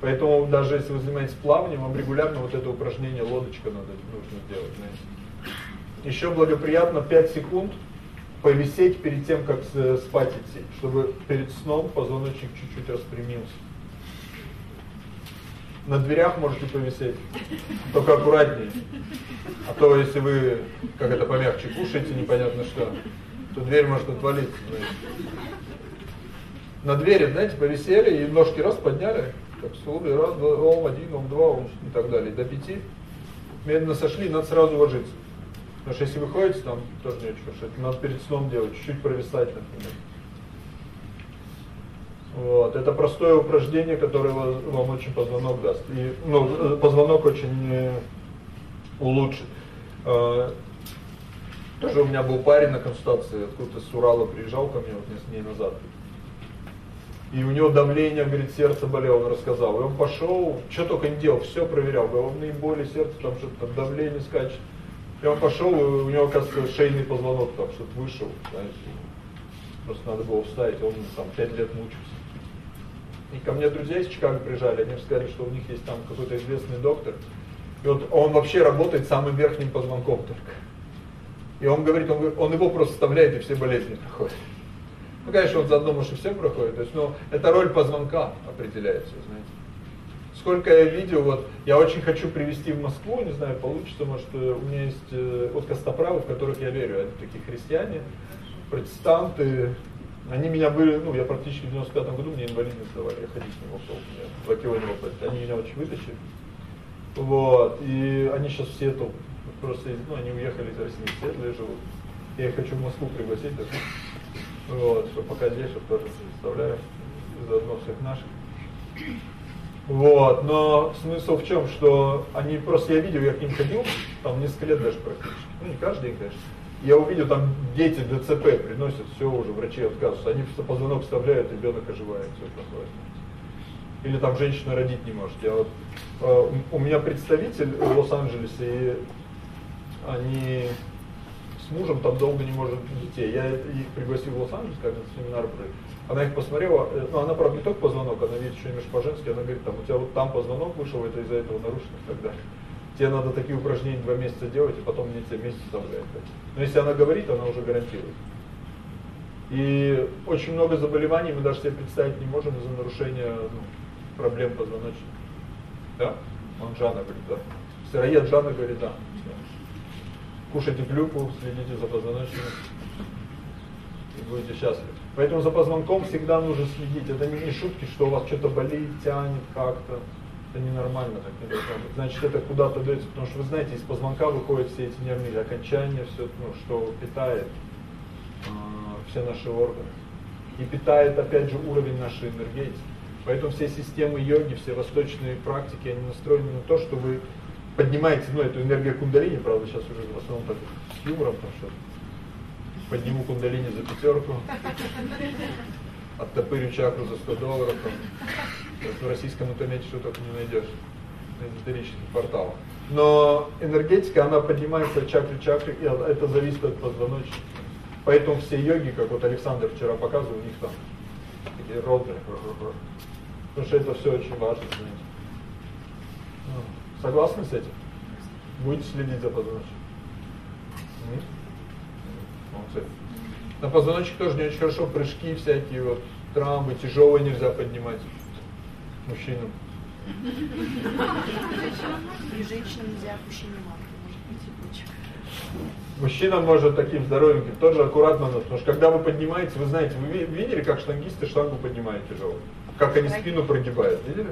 Поэтому даже если вы занимаетесь плаванием, вам регулярно вот это упражнение лодочка надо нужно делать. Знаете. Еще благоприятно 5 секунд повисеть перед тем, как спать идти, чтобы перед сном позвоночник чуть-чуть распрямился. На дверях можете повисеть, только аккуратнее. А то, если вы, как это, помягче кушаете, непонятно что, то дверь может отвалиться. На двери, знаете, повисели и ножки раз подняли, как столбе, раз, два, ом, один, ом, два, ом, и так далее, до пяти. Медленно сошли, надо сразу ложиться. Потому что если вы ходите, там тоже не очень хорошо. Это надо перед сном делать, чуть-чуть провисать, например. Вот. Это простое упражнение, которое вам очень позвонок даст. И, ну, позвонок очень э, улучшит. А, тоже у меня был парень на консультации, откуда-то с Урала приезжал ко мне вот несколько дней назад. И у него давление, говорит, сердце болело, он рассказал. И он пошел, что только не делал, все проверял, головные боли, сердце, там что-то, давление скачет. И он пошел, и у него, оказывается, шейный позвонок там что-то вышел, знаете. Просто надо было вставить, он там пять лет мучился. И ко мне друзья из Чикаго приезжали, они сказали, что у них есть там какой-то известный доктор. И вот он вообще работает самым верхним позвонком только. И он говорит, он, он его просто вставляет, и все болезни проходят. Ну, конечно, он заодно, может, и все проходит. То есть, ну, это роль позвонка определяется, знаете. Сколько я видел, вот, я очень хочу привести в Москву, не знаю, получится, может, у меня есть э, вот костоправы, в которых я верю, они такие христиане, протестанты, они меня были, ну, я практически в 95 году, мне инвалидность давали, я ходить не мог толком, я два кило не они меня очень вытащили. Вот, и они сейчас все тут, просто, ну, они уехали из России, в Сиэтле живут. Я их хочу в Москву пригласить, даже. вот, что пока здесь, чтобы тоже представляю, заодно всех наших. Вот, но смысл в чем, что они просто, я видел, я к ним ходил, там несколько лет даже практически, ну не каждый день, конечно, я увидел, там дети ДЦП приносят, все уже, врачи отказываются. Они позвонок вставляют, ребенок оживает, все проходит. Или там женщина родить не может. Я вот, э, у меня представитель в Лос-Анджелесе, и они с мужем там долго не может детей. Я их пригласил в Лос-Анджелес, на семинар брать. Она их посмотрела, э, ну она, правда, не только позвонок, она видит еще немножко по-женски, она говорит, там, у тебя вот там позвонок вышел, это из-за этого нарушено и так далее тебе надо такие упражнения два месяца делать, и потом мне тебе месяц вставляет. Но если она говорит, она уже гарантирует. И очень много заболеваний мы даже себе представить не можем из-за нарушения ну, проблем позвоночника. Да? Он Жанна говорит, да? Сыроед Жанна говорит, да. Кушайте клюкву, следите за позвоночником и будете счастливы. Поэтому за позвонком всегда нужно следить. Это не шутки, что у вас что-то болит, тянет как-то. Это ненормально, так не должно быть. Значит, это куда-то дается, потому что вы знаете, из позвонка выходят все эти нервные окончания, все, ну, что питает э, все наши органы. И питает, опять же, уровень нашей энергетики. Поэтому все системы йоги, все восточные практики, они настроены на то, что вы поднимаете, ну, эту энергию кундалини, правда, сейчас уже в основном так с юмором, потому что подниму кундалини за пятерку, оттопырю чакру за 100 долларов, там, в российском интернете что только не найдешь на эзотерических порталах. Но энергетика, она поднимается чакры-чакры, и это зависит от позвоночника. Поэтому все йоги, как вот Александр вчера показывал, у них там такие роды. Потому что это все очень важно, знаете. Ну, согласны с этим? Будете следить за позвоночником? Молодцы. На позвоночник тоже не очень хорошо, прыжки всякие, вот, травмы, тяжелые нельзя поднимать мужчинам. И женщинам нельзя опущение матки, может быть, и почек. Мужчина может таким здоровеньким, тоже аккуратно надо, потому что когда вы поднимаете, вы знаете, вы видели, как штангисты штангу поднимают тяжело? Как они спину прогибают, видели?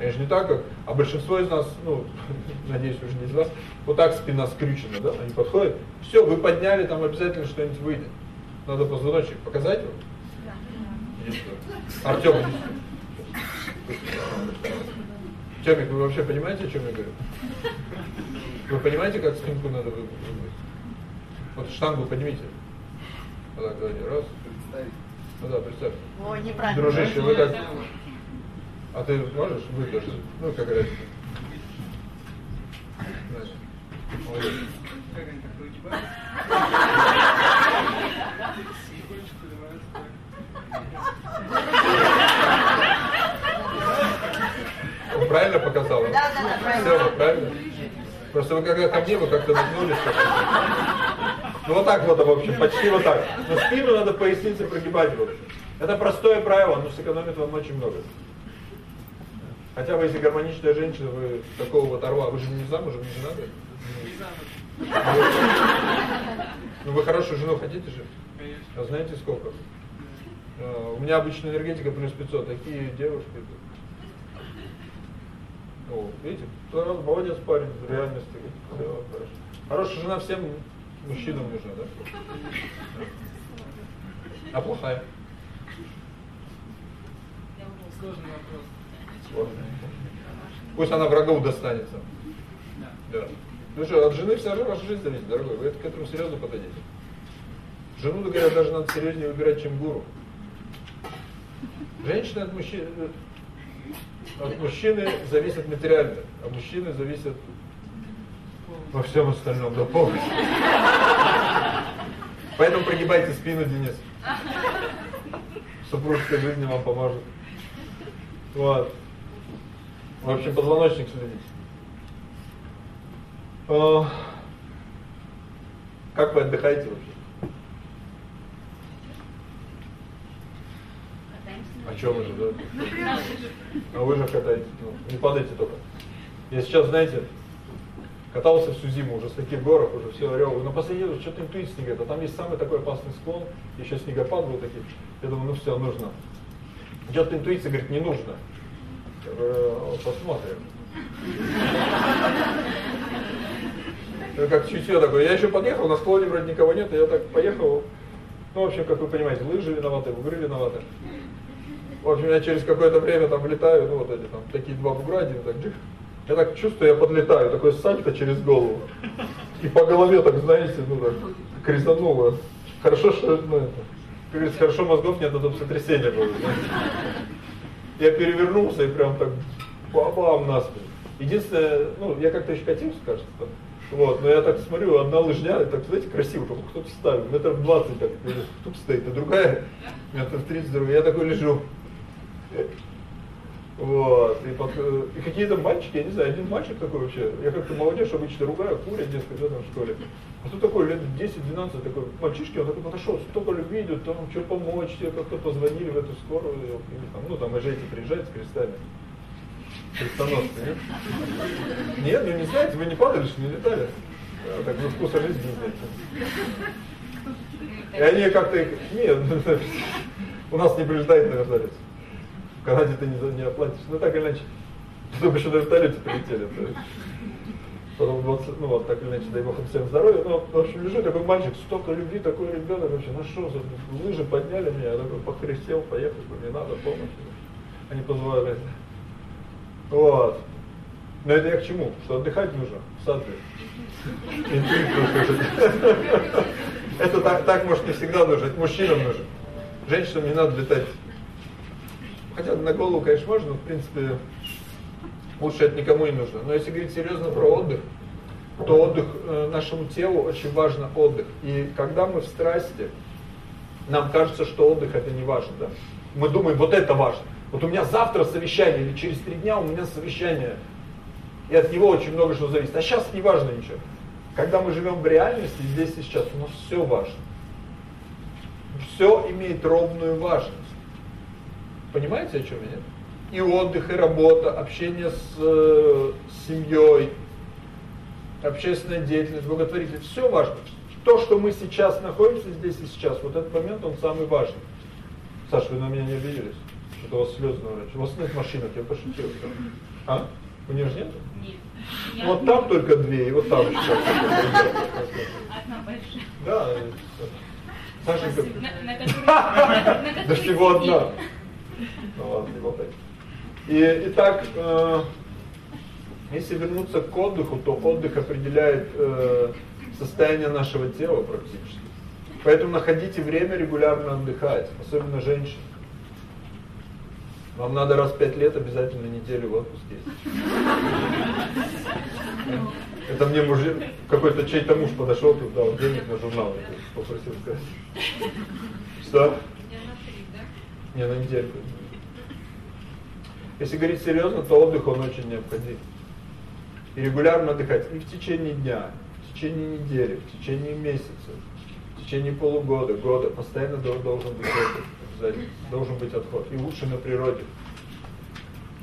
Это же не так, как, а большинство из нас, ну, надеюсь, уже не из вас, вот так спина скрючена, да, они подходят, все, вы подняли, там обязательно что-нибудь выйдет. Надо позвоночник показать его? Да. Артем, Тёмик, вы вообще понимаете, о чем я говорю? Вы понимаете, как спинку надо выбрать? Вот штангу поднимите. Вот так, давайте, раз. Ну да, представь. Ой, неправильно. Дружище, вы так... А ты можешь? Вы тоже. Ну, как разница. Молодец. Как они так правильно показал? Да, да, да, правильно. Все, правильно? Просто вы когда ко мне, вы как-то нагнулись. как-то. Ну вот так вот, в общем, почти вот так. Но спину надо пояснице прогибать, в общем. Это простое правило, но сэкономит вам очень много. Хотя вы, если гармоничная женщина, вы такого вот орла, вы же не замужем, не надо. Не знаю, Ну вы хорошую жену хотите же? конечно. А знаете сколько? Э, У меня обычная энергетика плюс 500, такие девушки. Ну, видите, сразу молодец парень, в реальности. Все, хорошо. Хорошая жена всем мужчинам нужна, да? А плохая? Сложный вопрос. Сложная. Пусть она врагов достанется. Да. Да. Ну что, от жены вся ваша жизнь зависит, дорогой. Вы к этому серьезно подойдите. Жену, говорят, даже надо серьезнее выбирать, чем гуру. Женщина от мужчины, от мужчины зависит материально, а мужчины зависят во всем остальном, да полностью. Поэтому прогибайте спину, Денис. Супружеская жизнь вам поможет. Вот. В общем, позвоночник следите. А, Как вы отдыхаете вообще? О чем вы же, да? На лыжах катаетесь, ну, не падайте только. Я сейчас, знаете, катался всю зиму уже в таких горах, уже все орел. На последний раз что-то интуиция не говорит, а там есть самый такой опасный склон, еще снегопад был таких. Я думаю, ну все, нужно. Что-то интуиция говорит, не нужно. «Э, посмотрим. Как чутье такое. Я еще подъехал, на склоне вроде никого нет, и я так поехал. Ну, в общем, как вы понимаете, лыжи виноваты, бугры виноваты. В общем, я через какое-то время там влетаю, ну вот эти там такие два бугра, один так джих. Я так чувствую, я подлетаю, такой сальто через голову. И по голове так, знаете, ну так, кризануло. Хорошо, что, ну это, как говорится, хорошо мозгов нет, а то сотрясение было. Я перевернулся и прям так бабам на спину. Единственное, ну, я как-то еще катился, кажется, там. Вот, но я так смотрю, одна лыжня, так, знаете, красиво, как кто-то ставил, метров 20 так, тут стоит, а другая метров 30, другая. Я такой лежу. Вот, и, под- э, и какие-то мальчики, я не знаю, один мальчик такой вообще, я как-то молодежь обычно ругаю, курят, дескать, да, там в школе. А тут такой лет 10-12, такой мальчишки, он такой подошел, столько любви идет, там, что помочь тебе, как-то позвонили в эту скорую, или там, ну, там, эти приезжают с крестами. Крестоносцы, нет? Нет, ну не знаете, вы не падали, что не летали? А, так вы вкуса жизни не знаете. И они как-то, нет, у нас не прилетает на вертолете. В Канаде ты не, не оплатишь. Ну так или иначе, чтобы еще на вертолете прилетели. Потом, ну вот, так или иначе, дай бог им всем здоровья. Но, в общем, лежу такой мальчик, столько любви, такой ребенок вообще, ну что лыжи подняли меня, я такой похрестел, поехал, не надо помощи. Они позвали. Вот. Но это я к чему? Что отдыхать нужно в слушать. Это так, так, может, не всегда нужно, это мужчинам нужно. Женщинам не надо летать. Хотя на голову, конечно, можно, но, в принципе, лучше это никому не нужно. Но если говорить серьезно про отдых, то отдых э, нашему телу очень важно отдых. И когда мы в страсти, нам кажется, что отдых это не важно, да? Мы думаем, вот это важно. Вот у меня завтра совещание, или через три дня у меня совещание. И от него очень много что зависит. А сейчас не важно ничего. Когда мы живем в реальности, здесь и сейчас, у нас все важно. Все имеет ровную важность. Понимаете, о чем я? И отдых, и работа, общение с, э, с семьей, общественная деятельность, благотворительность, все важно. То, что мы сейчас находимся здесь и сейчас, вот этот момент, он самый важный. Саша, вы на меня не обиделись? Что-то у вас слезы наворачивают. У вас нет машинок, я пошутил. А? У нее же нет? Нет. Вот там только две, и вот там еще. Одна большая. Да. Сашенька, на которой да всего одна. Ну ладно, не болтай. И, итак, э, если вернуться к отдыху, то отдых определяет э, состояние нашего тела практически. Поэтому находите время регулярно отдыхать, особенно женщины. Вам надо раз в пять лет обязательно неделю в отпуск ездить. Это мне мужик, какой-то чей-то муж подошел, тут дал денег на журнал, попросил сказать. Что? Не, на недельку. Если говорить серьезно, то отдых он очень необходим. И регулярно отдыхать. И в течение дня, в течение недели, в течение месяца, в течение полугода, года. Постоянно должен быть отдых. Должен быть отход. И лучше на природе.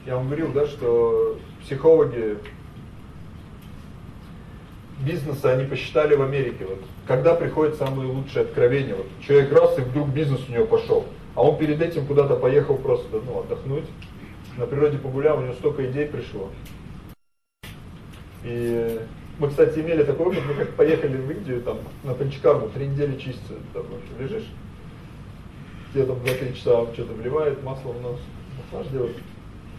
Я вам говорил, да, что психологи бизнеса, они посчитали в Америке, вот, когда приходят самые лучшие откровения. Вот, человек раз, и вдруг бизнес у него пошел. А он перед этим куда-то поехал просто ну, отдохнуть, на природе погулял, у него столько идей пришло. И мы, кстати, имели такой опыт, мы как поехали в Индию, там, на Панчкарму, три недели чистят, там, лежишь, тебе там 2-3 часа что-то вливает, масло в нос, массаж делает.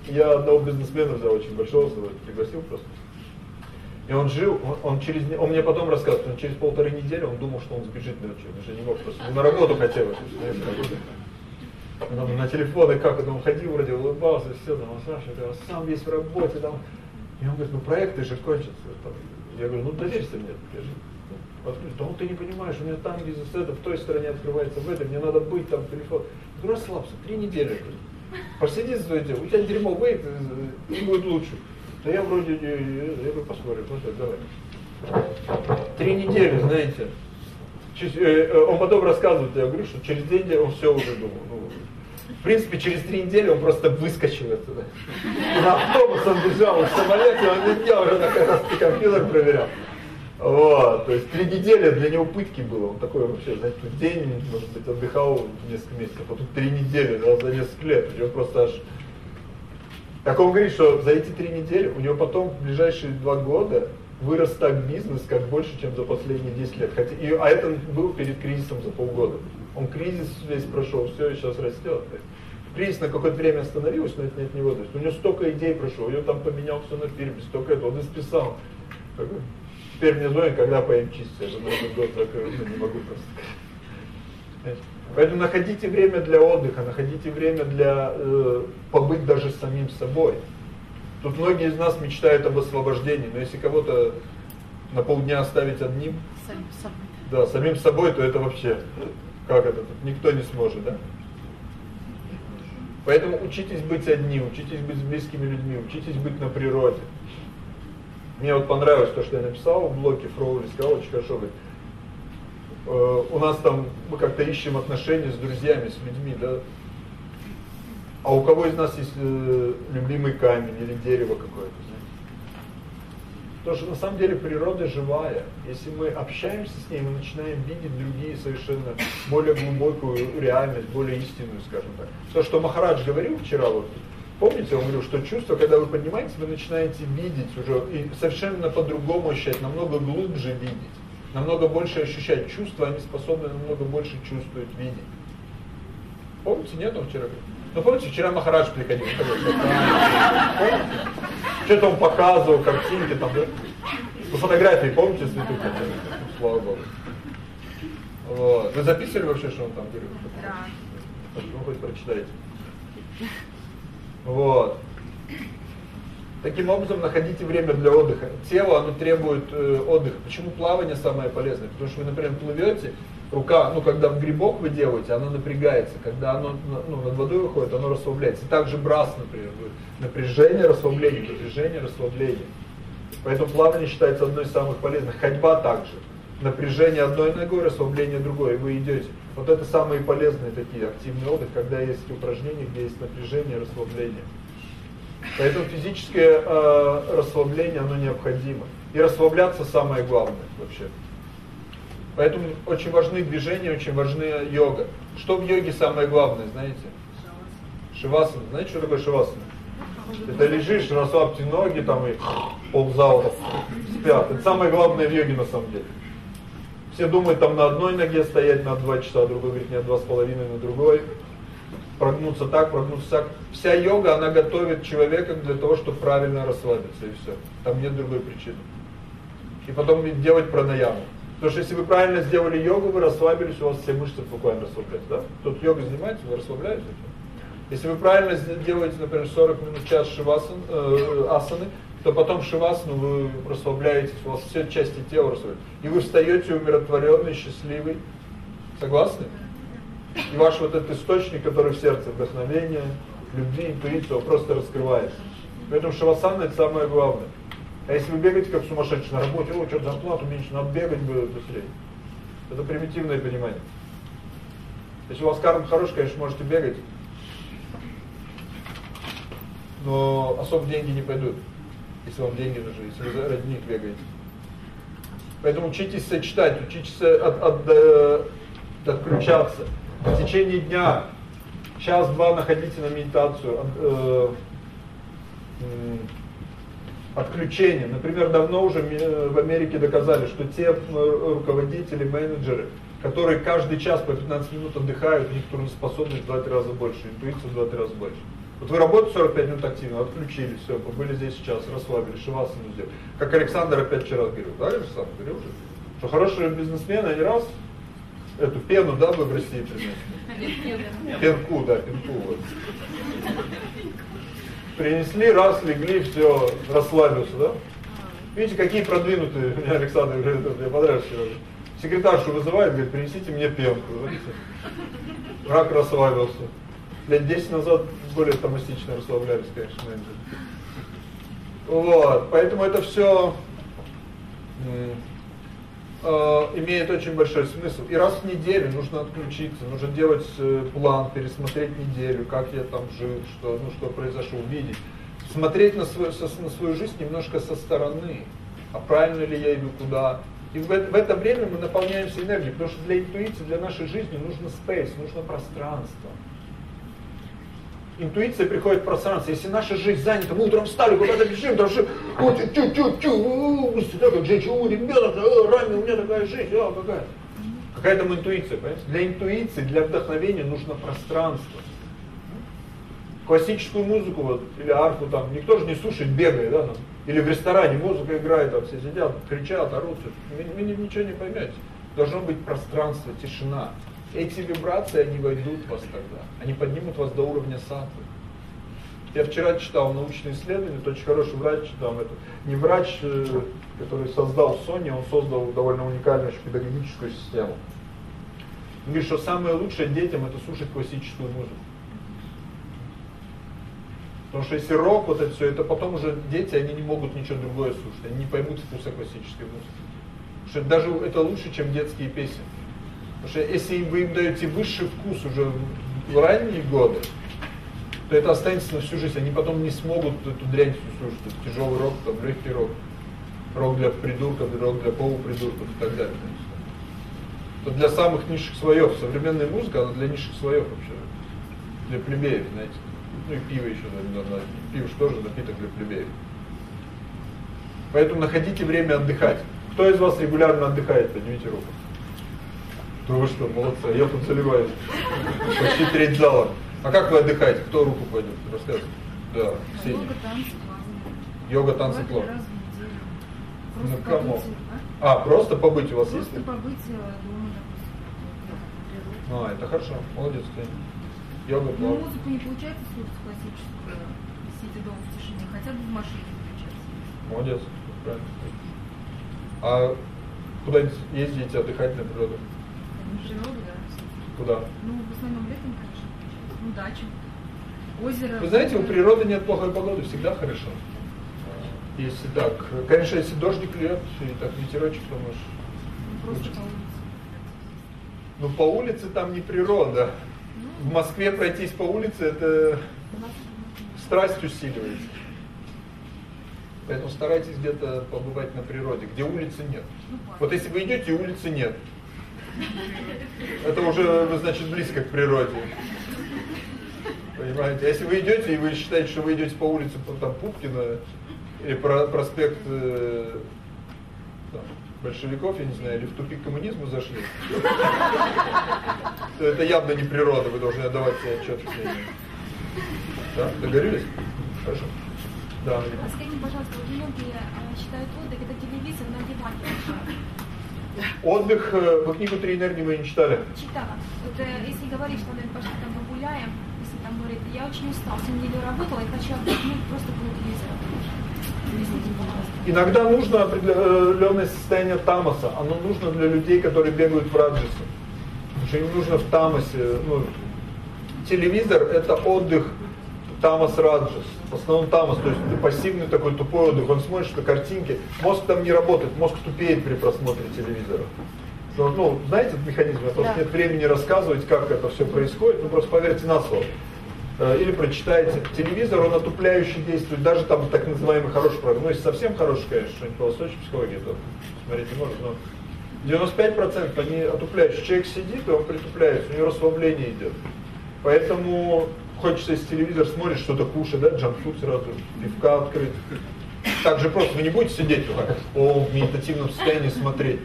Я одного бизнесмена взял очень большого, пригласил просто. И он жил, он, он через, он мне потом рассказывал, он через полторы недели он думал, что он сбежит ночью, он же не мог просто, на работу хотел, там, на телефоны как это, он ходил вроде, улыбался, все, там, Саша, я сам весь в работе, там, и он говорит, ну проекты же кончатся. Я говорю, ну доверься мне, скажи. Да ну ты не понимаешь, у меня там бизнес это, в той стороне открывается, в этой, мне надо быть там, телефон. Ну расслабься, три недели. Посиди за этим, у тебя дерьмо выйдет, и будет лучше. Да я вроде, я, я говорю, посмотрим, ну так, давай. Три недели, знаете. Э, э, он потом рассказывает, я говорю, что через день он все уже думал. Ну, в принципе, через три недели он просто выскочил оттуда. На автобус он бежал, в самолете он летел уже на раз компьютер проверял. Вот, то есть три недели для него пытки было. Он такой вообще, знаете, день, может быть, отдыхал несколько месяцев, а тут три недели, да, за несколько лет. У него просто аж... Так он говорит, что за эти три недели у него потом в ближайшие два года вырос так бизнес, как больше, чем за последние 10 лет. Хотя, и, а это был перед кризисом за полгода. Он кризис весь прошел, все, и сейчас растет. Кризис на какое-то время остановился, но это не от него. То есть у него столько идей прошло, он там поменял все на фирме, столько этого, он исписал. Теперь мне звонят, когда поем чистить. Я же Новый год закрою, не могу просто. Поэтому находите время для отдыха, находите время для э, побыть даже самим собой. Тут многие из нас мечтают об освобождении, но если кого-то на полдня оставить одним, самим собой. да, самим собой, то это вообще, как это, тут никто не сможет, да? Поэтому учитесь быть одни, учитесь быть с близкими людьми, учитесь быть на природе. Мне вот понравилось то, что я написал в блоге Фроули, сказал очень хорошо, говорит, э, у нас там, мы как-то ищем отношения с друзьями, с людьми, да, а у кого из нас есть э, любимый камень или дерево какое-то? Потому что на самом деле природа живая. Если мы общаемся с ней, мы начинаем видеть другие совершенно более глубокую реальность, более истинную, скажем так. То, что Махарадж говорил вчера, вот, помните, он говорил, что чувство, когда вы поднимаетесь, вы начинаете видеть уже, и совершенно по-другому ощущать, намного глубже видеть, намного больше ощущать чувства, они способны намного больше чувствовать, видеть. Помните, нет, он вчера говорил? Ну помните, вчера Махарадж приходил, что-то он показывал, картинки там, да? Ну фотографии, помните, святых ну, слава Богу. Вот. Вы записывали вообще, что он там говорил? Да. Ну хоть прочитайте. Вот. Таким образом, находите время для отдыха. Тело, оно требует э, отдыха. Почему плавание самое полезное? Потому что вы, например, плывете, рука, ну, когда в грибок вы делаете, она напрягается. Когда оно ну, над водой выходит, оно расслабляется. И также брас, например, напряжение, расслабление, напряжение, расслабление. Поэтому плавание считается одной из самых полезных. Ходьба также. Напряжение одной ногой, расслабление другой, вы идете. Вот это самые полезные такие активные отдых, когда есть упражнения, где есть напряжение, расслабление. Поэтому физическое э, расслабление, оно необходимо. И расслабляться самое главное вообще. Поэтому очень важны движения, очень важны йога. Что в йоге самое главное, знаете? Шивасана. Знаете, что такое шивасана? Это лежишь, расслабьте ноги там и ползала спят. Это самое главное в йоге на самом деле. Все думают там на одной ноге стоять на два часа, а другой говорит, нет, два с половиной на другой. Прогнуться так, прогнуться так. Вся йога, она готовит человека для того, чтобы правильно расслабиться и все. Там нет другой причины. И потом делать пранаяму. Потому что если вы правильно сделали йогу, вы расслабились, у вас все мышцы буквально расслабляются. Да? Тут йога занимается, вы расслабляетесь. Если вы правильно делаете, например, 40 минут, час шивасан, э, асаны, то потом шивасну вы расслабляетесь, у вас все части тела расслабляются. И вы встаете умиротворенный, счастливый. Согласны? И ваш вот этот источник, который в сердце, вдохновение, любви, интуиция, просто раскрывается. Поэтому шавасана это самое главное. А если вы бегаете как сумасшедший на работе, о, что-то зарплату меньше, надо бегать бы быстрее. Это примитивное понимание. Если у вас карма хорошая, конечно, можете бегать, но особо деньги не пойдут, если вам деньги нужны, если вы ради них бегаете. Поэтому учитесь сочетать, учитесь от, от, от, отключаться. В течение дня час-два находите на медитацию. От, э, отключение. Например, давно уже в Америке доказали, что те руководители, менеджеры, которые каждый час по 15 минут отдыхают, у них трудоспособность в 2 раза больше, интуиция в 2 раза больше. Вот вы работаете 45 минут активно, отключили, все, побыли здесь сейчас, расслабились, шивасану сделали. Как Александр опять вчера говорил, да, Александр, говорил уже? Что хорошие бизнесмены, они раз, эту пену, да, вы в России принесли? Пенку, да, пенку. Вот. Принесли, раз, легли, все, расслабился, да? Видите, какие продвинутые, меня Александр говорит, мне понравилось сегодня. Секретаршу вызывает, говорит, принесите мне пенку. Рак расслабился. Лет 10 назад более томастично расслаблялись, конечно, менеджеры. Вот, поэтому это все э, имеет очень большой смысл. И раз в неделю нужно отключиться, нужно делать э, план, пересмотреть неделю, как я там жил, что, ну, что произошло, увидеть. Смотреть на свою, со, на свою жизнь немножко со стороны. А правильно ли я иду куда? И в, в это время мы наполняемся энергией, потому что для интуиции, для нашей жизни нужно space, нужно пространство интуиция приходит в пространство. Если наша жизнь занята, мы утром встали, куда-то бежим, же, вот, тю тю тю быстро, как женщина, о, ребенок, ранее у меня такая жизнь, а, какая. Какая там интуиция, понимаете? Для интуиции, для вдохновения нужно пространство. Классическую музыку, вот, или арфу там, никто же не слушает, бегая, да, там, или в ресторане музыка играет, там все сидят, кричат, орут, вы, вы ничего не поймете. Должно быть пространство, тишина эти вибрации, они войдут вас тогда. Они поднимут вас до уровня сатвы. Я вчера читал научные исследования, очень хороший врач, там это не врач, э, который создал Sony, он создал довольно уникальную педагогическую систему. Он говорит, что самое лучшее детям это слушать классическую музыку. Потому что если рок, вот это все, это потом уже дети, они не могут ничего другое слушать, они не поймут вкуса классической музыки. Потому что даже это лучше, чем детские песни. Потому что если вы им даете высший вкус уже в ранние годы, то это останется на всю жизнь. Они потом не смогут эту дрянь слушать, тяжелый рок, там, легкий рок, рок для придурков, рок для полупридурков и так далее. Это для самых низших слоев. Современная музыка, она для низших слоев вообще. Для плебеев, знаете. Ну и пиво еще, наверное, пиво же тоже напиток для плебеев. Поэтому находите время отдыхать. Кто из вас регулярно отдыхает, поднимите руку. Ну вы что, молодцы, я тут заливаюсь. Почти треть зала. А как вы отдыхаете? Кто руку пойдет? Рассказывайте. Да, Ксения. Йога, танцы, плавание. Йога, танцы, плавание. Ну, Просто кому? а? А, просто побыть у вас есть? Просто побыть э, дома, допустим, А, это хорошо. Молодец, Ксения. Йога, Ну, плавание. музыку не получается слушать классическую, сидя дома в тишине, хотя бы в машине включаться. Молодец. Правильно. А куда-нибудь ездите отдыхать на природу? Ну, природу, да. Куда? Ну, в основном летом, конечно, ну, дача. Озеро. Вы знаете, у природы нет плохой погоды, всегда хорошо. Если так, конечно, если дождик льет и так ветерочек, то можешь... Ну, Просто по улице. Ну, по улице там не природа. В Москве пройтись по улице, это страсть усиливается. Поэтому старайтесь где-то побывать на природе, где улицы нет. Вот если вы идете, и улицы нет. Это уже, значит, близко к природе. Понимаете? А если вы идете, и вы считаете, что вы идете по улице по, там, Пупкина, или про, проспект э, там, большевиков, я не знаю, или в тупик коммунизма зашли, то это явно не природа, вы должны отдавать себе отчет в ней. Да, договорились? Хорошо. Да. А скажите, пожалуйста, многие э, считают отдых, это телевизор на диване. Отдых, э, вы книгу «Три энергии» вы не читали? Читала. Вот э, если говорить, что мы пошли там погуляем, если там говорит, я очень устал, всю неделю работала и хочу отдохнуть просто по телевизору. Объясните, пожалуйста. Иногда нужно определенное состояние тамаса. Оно нужно для людей, которые бегают в раджасе. Потому что им нужно в тамасе. Ну, телевизор это отдых тамас раджас. В основном тамас, то есть пассивный такой тупой отдых. Он смотрит на картинки. Мозг там не работает. Мозг тупеет при просмотре телевизора. Ну, ну знаете этот механизм? Просто Да. нет времени рассказывать, как это все происходит. Ну, просто поверьте на слово. Э, Или прочитайте. Телевизор, он отупляющий действует, даже там так называемый хороший программ. Ну, если совсем хороший, конечно, что-нибудь по восточной психологии, то смотреть не может, но 95% они отупляющие. Человек сидит, и он притупляется, у него расслабление идет. Поэтому хочется, если телевизор смотришь, что-то кушать, да, джанкфуд сразу, пивка открыть. Так же просто вы не будете сидеть так, о, в медитативном состоянии смотреть.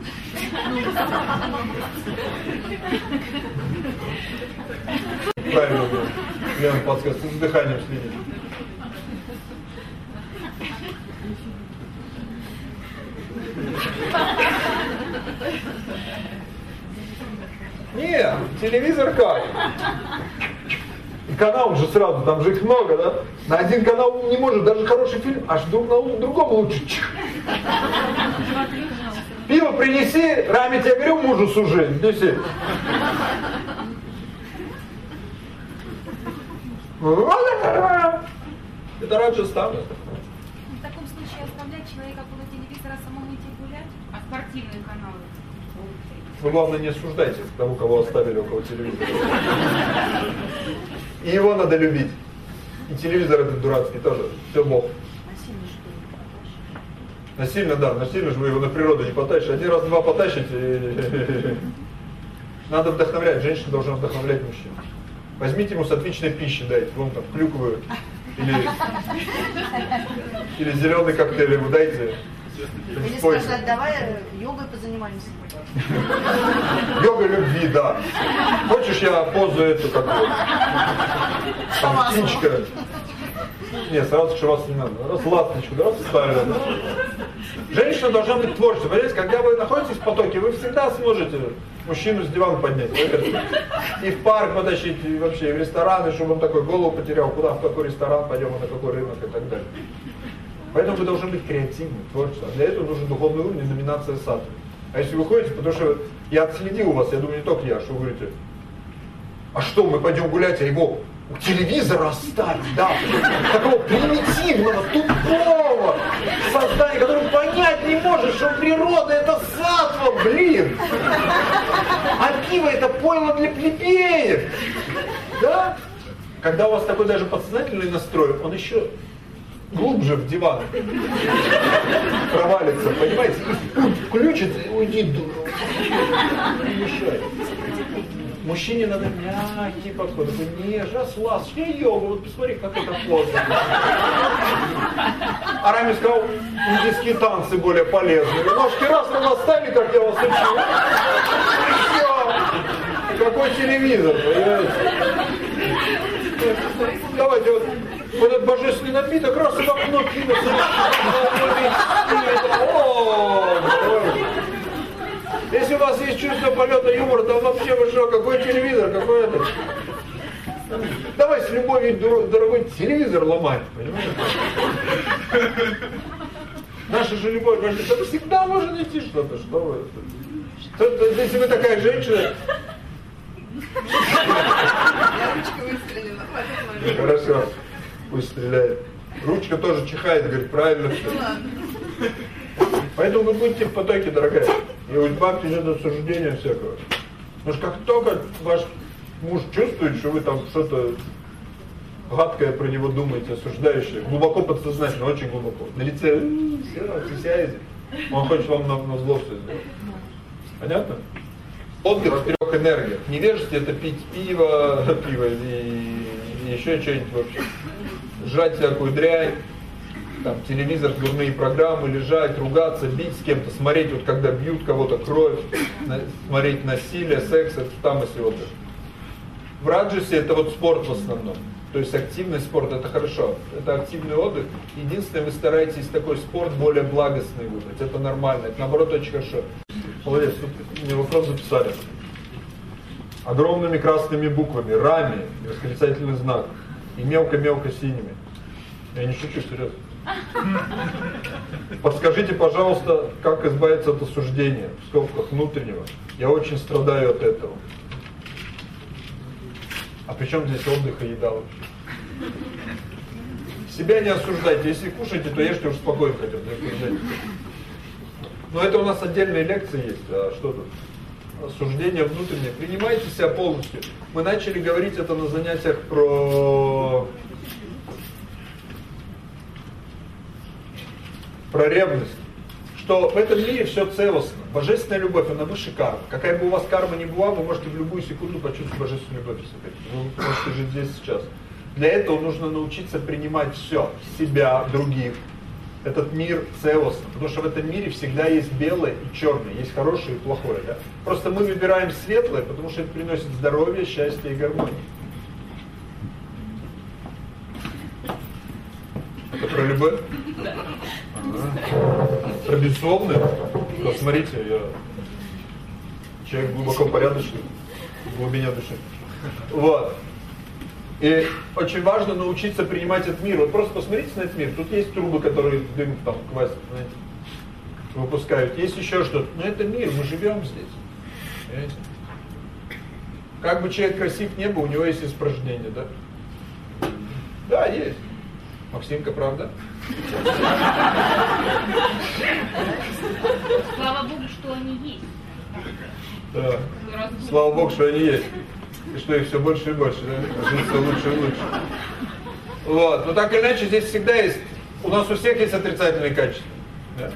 Правильно, да. Лена подсказывает, с дыханием следить. Нет, телевизор как? Канал же сразу, там же их много, да? На один канал не может, даже хороший фильм, аж друг на другом лучше. Пиво принеси, Раме тебе говорю, мужу сужи, неси. Это раньше станет. В таком случае оставлять человека около телевизора, самому идти гулять? А спортивные каналы? Вы, главное, не осуждайте того, кого оставили около телевизора. И его надо любить. И телевизор этот дурацкий тоже. Все Бог. Насильно, да, насильно же вы его на природу не потащите. Один раз, два потащите. Надо вдохновлять. Женщина должна вдохновлять мужчин. Возьмите ему с отличной пищей, дайте. Вон там клюквую. Или, или зеленый коктейль ему дайте. Или сказать, давай э, йогой позанимаемся. Йога любви, да. Хочешь, я позу эту какую? Там птичка. Не, сразу шиваться не надо. Раз ласточку, раз ставили. Женщина должна быть творческой. Понимаете, когда вы находитесь в потоке, вы всегда сможете мужчину с дивана поднять. И в парк потащить, и вообще, и в рестораны, чтобы он такой голову потерял, куда, в какой ресторан пойдем, а на какой рынок и так далее. Поэтому вы должны быть креативны, творческими. А для этого нужен духовный уровень и доминация сатвы. А если вы ходите, потому что я отследил вас, я думаю, не только я, что вы говорите, а что, мы пойдем гулять, а его у телевизора оставить, да, такого примитивного, тупого создания, который понять не может, что природа это сатва, блин. А пиво это пойло для плебеев. Да? Когда у вас такой даже подсознательный настрой, он еще глубже в диван провалится, понимаете? И включит, и дура. Не мешай. Мужчине надо мягкий подход, такой нежный, расслаб, я йогу, вот посмотри, как это плотно. А Рами сказал, индийские танцы более полезны. Ножки раз вы наставили, как я вас учил. Всё. Какой телевизор, понимаете? Давайте вот, вот этот божественный напиток, раз в окно кинулся. О, здорово. Если у вас есть чувство полета юмора, то вообще вы что, какой телевизор, какой это? Давай с любовью, дорогой, телевизор ломать, понимаете? Наша же любовь, всегда можно найти что-то, что вы. Если вы такая женщина, Хорошо. Пусть стреляет. Ручка тоже чихает, говорит, правильно все. Поэтому вы будете в потоке, дорогая. И избавьтесь от осуждения всякого. Потому что как только ваш муж чувствует, что вы там что-то гадкое про него думаете, осуждающее, глубоко подсознательно, очень глубоко. На лице «М, все, присядете. Он хочет вам на, на зло все сделать. Понятно? Отдых в трех энергиях. Невежество это пить пиво, пиво и, и еще что-нибудь вообще. Жрать всякую дрянь, там, телевизор, дурные программы, лежать, ругаться, бить с кем-то, смотреть, вот когда бьют кого-то кровь, на- смотреть насилие, секс, это в тамасе отдых. В раджасе это вот спорт в основном. То есть активный спорт это хорошо. Это активный отдых. Единственное, вы стараетесь такой спорт более благостный выбрать. Это нормально. Это наоборот очень хорошо. Молодец, тут мне вопрос записали. Огромными красными буквами, рами, восклицательный знак. И мелко-мелко синими. Я не шучу, серьезно. Подскажите, пожалуйста, как избавиться от осуждения, в скобках внутреннего. Я очень страдаю от этого. А при здесь отдых и еда вообще? Себя не осуждайте. Если кушаете, то ешьте уж спокойно хотя бы. Но это у нас отдельные лекции есть. А что тут? Осуждение внутреннее. Принимайте себя полностью. Мы начали говорить это на занятиях про про ревность, что в этом мире все целостно. Божественная любовь, она выше кармы. Какая бы у вас карма ни была, вы можете в любую секунду почувствовать божественную любовь. Вы можете жить здесь сейчас. Для этого нужно научиться принимать все. Себя, других. Этот мир целостно. Потому что в этом мире всегда есть белое и черное. Есть хорошее и плохое. Да? Просто мы выбираем светлое, потому что это приносит здоровье, счастье и гармонию. Это про любовь? Про безусловное? Смотрите, я человек глубоко порядочный, в глубине души. Вот. И очень важно научиться принимать этот мир. Вот просто посмотрите на этот мир. Тут есть трубы, которые дым там квасят, знаете, выпускают. Есть еще что-то. Но это мир, мы живем здесь. Понимаете? Как бы человек красив не был, у него есть испражнение, да? Да, есть. Максимка, правда? Слава Богу, что они есть. Да. Слава Богу, что они есть. И что их все больше и больше, да? Жить все лучше и лучше. Вот. Но так или иначе, здесь всегда есть... У нас у всех есть отрицательные качества. Да?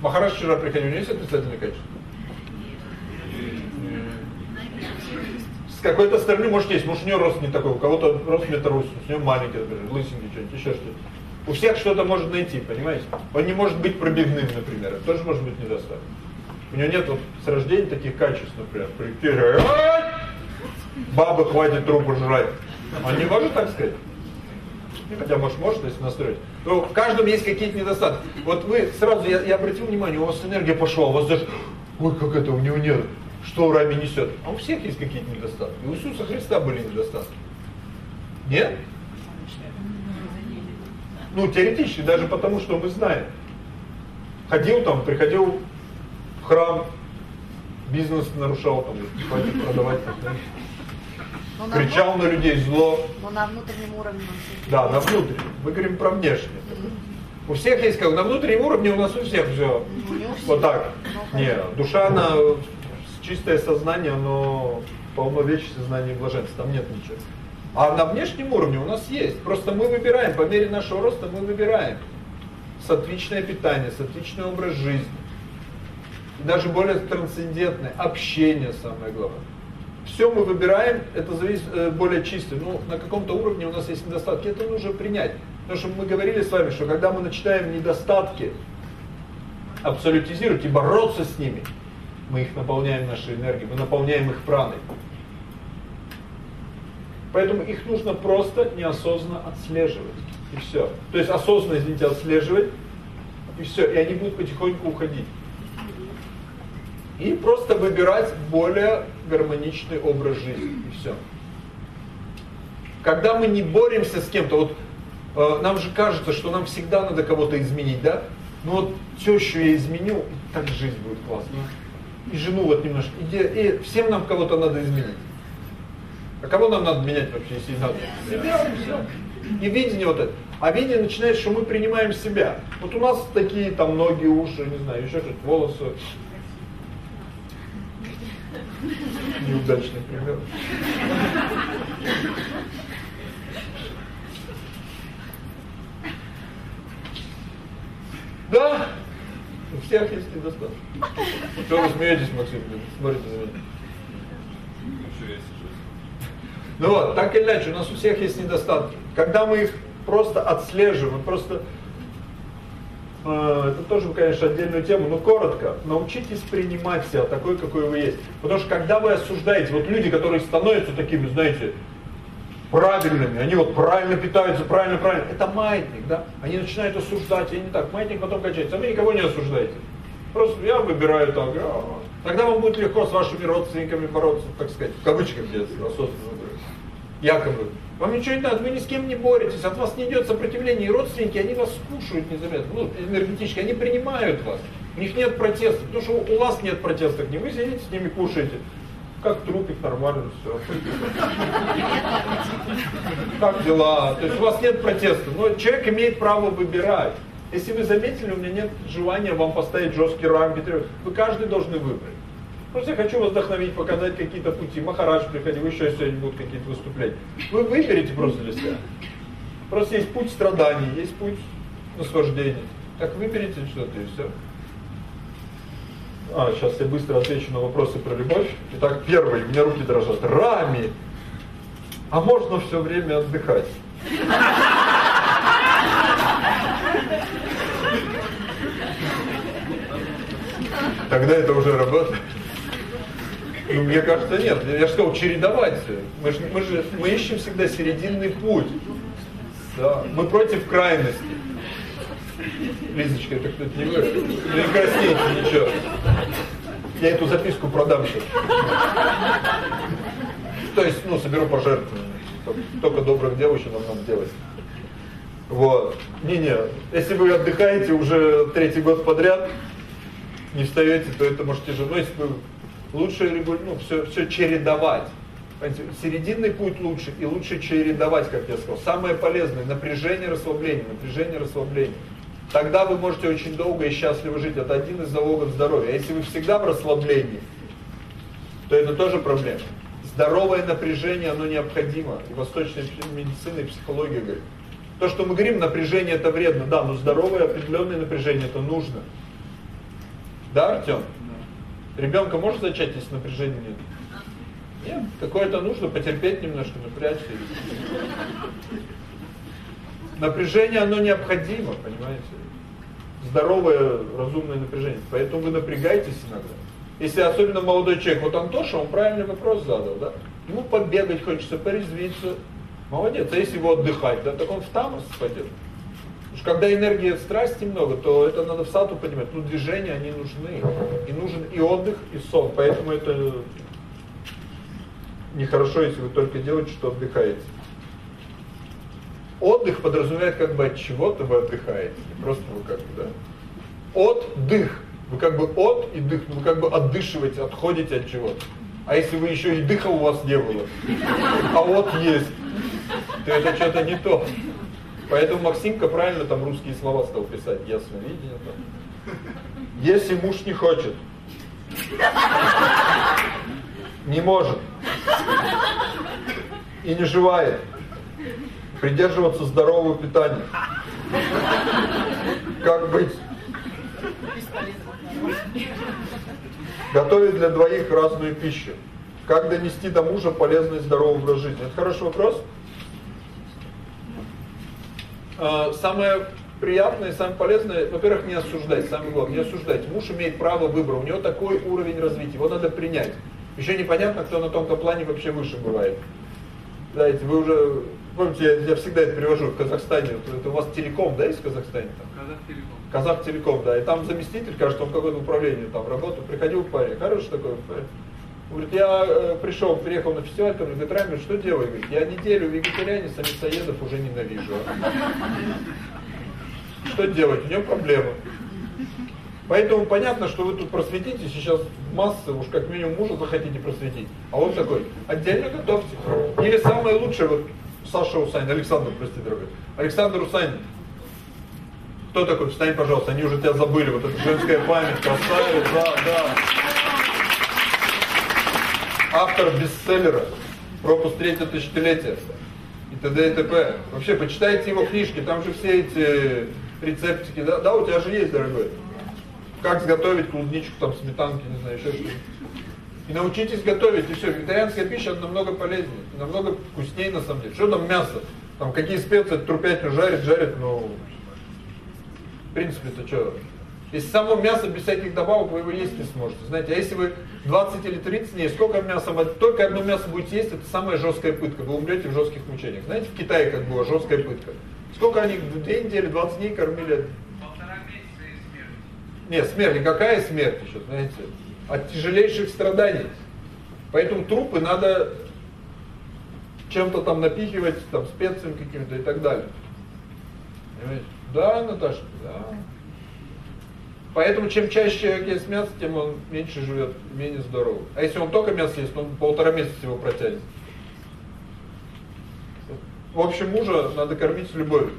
Махараш вчера приходил, у него есть отрицательные качества? С какой-то стороны, может, есть. Может, у него рост не такой. У кого-то рост метр восемьдесят, у него маленький, например, лысенький, что-нибудь, еще что-то. У всех что-то может найти, понимаете? Он не может быть пробивным, например. Тоже может быть недостаток. У него нет вот с рождения таких качеств, например. Прикинь, бабы хватит трубу жрать. Он не может так сказать? Хотя, может, может, если настроить. Но в каждом есть какие-то недостатки. Вот вы сразу, я, я обратил внимание, у вас энергия пошла, у вас даже, ой, как это, у него нет, что у Рами несет. А у всех есть какие-то недостатки. У Иисуса Христа были недостатки. Нет? Ну, теоретически, даже потому, что мы знаем. Ходил там, приходил в храм, бизнес нарушал, там, продавать. Там, ну, кричал на, на людей зло. Но на внутреннем уровне. Да, на внутреннем. Мы говорим про внешнее. У всех есть как на внутреннем уровне у нас у всех все. Ну, вот так. Ну, Не, душа, она чистое сознание, но полно вещи сознания и блаженства. Там нет ничего. А на внешнем уровне у нас есть. Просто мы выбираем, по мере нашего роста мы выбираем. Сатвичное питание, сатвичный образ жизни. И даже более трансцендентное. Общение самое главное. Все мы выбираем, это зависит э, более чисто. Ну, на каком-то уровне у нас есть недостатки, это нужно принять. Потому что мы говорили с вами, что когда мы начинаем недостатки абсолютизировать и бороться с ними, мы их наполняем нашей энергией, мы наполняем их праной. Поэтому их нужно просто неосознанно отслеживать. И все. То есть осознанно, извините, отслеживать, и все. И они будут потихоньку уходить. И просто выбирать более гармоничный образ жизни. И все. Когда мы не боремся с кем-то, вот э, нам же кажется, что нам всегда надо кого-то изменить, да? Ну вот тещу я изменю, и так жизнь будет классно. И жену вот немножко. И, и всем нам кого-то надо изменить. А кого нам надо менять вообще, если надо? Себя. И видение вот это. А видение начинает, что мы принимаем себя. Вот у нас такие там ноги, уши, не знаю, еще что-то, волосы. Неудачный пример. Да, у всех есть недостатки. Что вы смеетесь, Максим? Смотрите на меня. Ну вот, так или иначе, у нас у всех есть недостатки. Когда мы их просто отслеживаем, просто это тоже, конечно, отдельную тему, но коротко, научитесь принимать себя такой, какой вы есть. Потому что когда вы осуждаете, вот люди, которые становятся такими, знаете, правильными, они вот правильно питаются, правильно, правильно, это маятник, да? Они начинают осуждать, и не так, маятник потом качается, а вы никого не осуждаете. Просто я выбираю так, а, тогда вам будет легко с вашими родственниками бороться, так сказать, в кавычках детства, осознанно якобы. Вам ничего не надо, вы ни с кем не боретесь, от вас не идет сопротивление, и родственники, они вас скушают незаметно, ну, энергетически, они принимают вас. У них нет протеста, потому что у вас нет протеста к ним, вы сидите с ними, кушаете. Как трупик, нормально, все. Как дела? То есть у вас нет протеста, но человек имеет право выбирать. Если вы заметили, у меня нет желания вам поставить жесткие рамки, вы каждый должны выбрать. Просто я хочу вас вдохновить, показать какие-то пути. Махарадж приходил, еще сегодня будут какие-то выступления. Вы выберете просто для себя. Просто есть путь страданий, есть путь наслаждения. Так выберите что-то и все. А, сейчас я быстро отвечу на вопросы про любовь. Итак, первый, у меня руки дрожат. Рами. А можно все время отдыхать? Тогда это уже работает. Ну, мне кажется, нет. Я же сказал, чередовать. Мы же, мы же мы ищем всегда серединный путь. Да. Мы против крайности. Лизочка, это кто-то не вы? Не краснейте, ничего. Я эту записку продам сейчас. То есть, ну, соберу пожертвования. Только добрых еще нам надо делать. Вот. Не-не, если вы отдыхаете уже третий год подряд, не встаете, то это может тяжело. Но если вы лучше ну, все, все чередовать. Понимаете, серединный путь лучше и лучше чередовать, как я сказал. Самое полезное – напряжение, расслабление, напряжение, расслабление. Тогда вы можете очень долго и счастливо жить. Это один из залогов здоровья. А если вы всегда в расслаблении, то это тоже проблема. Здоровое напряжение, оно необходимо. И восточная медицина и психология говорит. То, что мы говорим, напряжение это вредно, да, но здоровое определенное напряжение это нужно. Да, Артем? Ребенка можно зачать, если напряжения нет? Нет, какое-то нужно потерпеть немножко, напрячься. Напряжение, оно необходимо, понимаете? Здоровое, разумное напряжение. Поэтому вы напрягаетесь иногда. Если особенно молодой человек, вот Антоша, он правильный вопрос задал, да? Ему побегать хочется, порезвиться. Молодец. А если его отдыхать, да, так он в тамос пойдет. Когда энергии страсти много, то это надо в саду понимать. Ну, движения, они нужны. И нужен и отдых, и сон. Поэтому это нехорошо, если вы только делаете, что отдыхаете. Отдых подразумевает как бы от чего-то вы отдыхаете. Не просто вы как бы, да. Отдых. Вы как бы от и дых, вы как бы отдышиваете, отходите от чего-то. А если вы еще и дыха у вас не было, а вот есть, то это что-то не то. Поэтому Максимка правильно там русские слова стал писать, ясно видение. Там. Если муж не хочет, не может и не желает придерживаться здорового питания, как быть? Готовить для двоих разную пищу. Как донести до мужа полезный здоровый образ жизни? Это хороший вопрос. А, самое приятное и самое полезное, во-первых, не осуждать, самое главное, не осуждать. Муж имеет право выбора, у него такой уровень развития, его надо принять. Еще непонятно, кто на том-то плане вообще выше бывает. Знаете, вы уже, помните, я, я всегда это привожу в Казахстане, это у вас телеком, да, есть в Казахстане? Там? Казах Телеком. Казах Телеком, да, и там заместитель, кажется, он в какое-то управление там работал, приходил парень, хороший такой парень. Говорит, я э, пришел, приехал на фестиваль, ко мне, говорит, Рамир, что делаю? Говорит, я неделю вегетарианец, а мясоедов уже ненавижу. Что делать? У него проблемы. Поэтому понятно, что вы тут просветите сейчас массы, уж как минимум мужа захотите просветить. А он такой, отдельно готовьте. Или самое лучшее, вот Саша Усайн, Александр, прости, дорогой. Александр Усайн, кто такой? Встань, пожалуйста, они уже тебя забыли, вот эта женская память, красавец, да, да автор бестселлера «Пропуск третьего тысячелетия» и т.д. и т.п. Вообще, почитайте его книжки, там же все эти рецептики, да, да у тебя же есть, дорогой. Как сготовить клубничку, там, сметанки, не знаю, еще что-то. И научитесь готовить, и все. Вегетарианская пища намного полезнее, намного вкуснее на самом деле. Что там мясо? Там какие специи, трупятину жарит, жарит, но... В принципе-то что? Если само мясо без всяких добавок вы его есть не сможете. Знаете, а если вы 20 или 30 дней, сколько мяса, только одно мясо будете есть, это самая жесткая пытка. Вы умрете в жестких мучениях. Знаете, в Китае как была жесткая пытка. Сколько они в две недели, 20 дней кормили? Полтора месяца и смерть. Нет, смерть, никакая смерть еще, знаете, от тяжелейших страданий. Поэтому трупы надо чем-то там напихивать, там специями какими-то и так далее. Понимаете? Да, Наташа, да. Поэтому чем чаще человек ест мясо, тем он меньше живет, менее здорово. А если он только мясо ест, он полтора месяца его протянет. В общем, мужа надо кормить с любовью.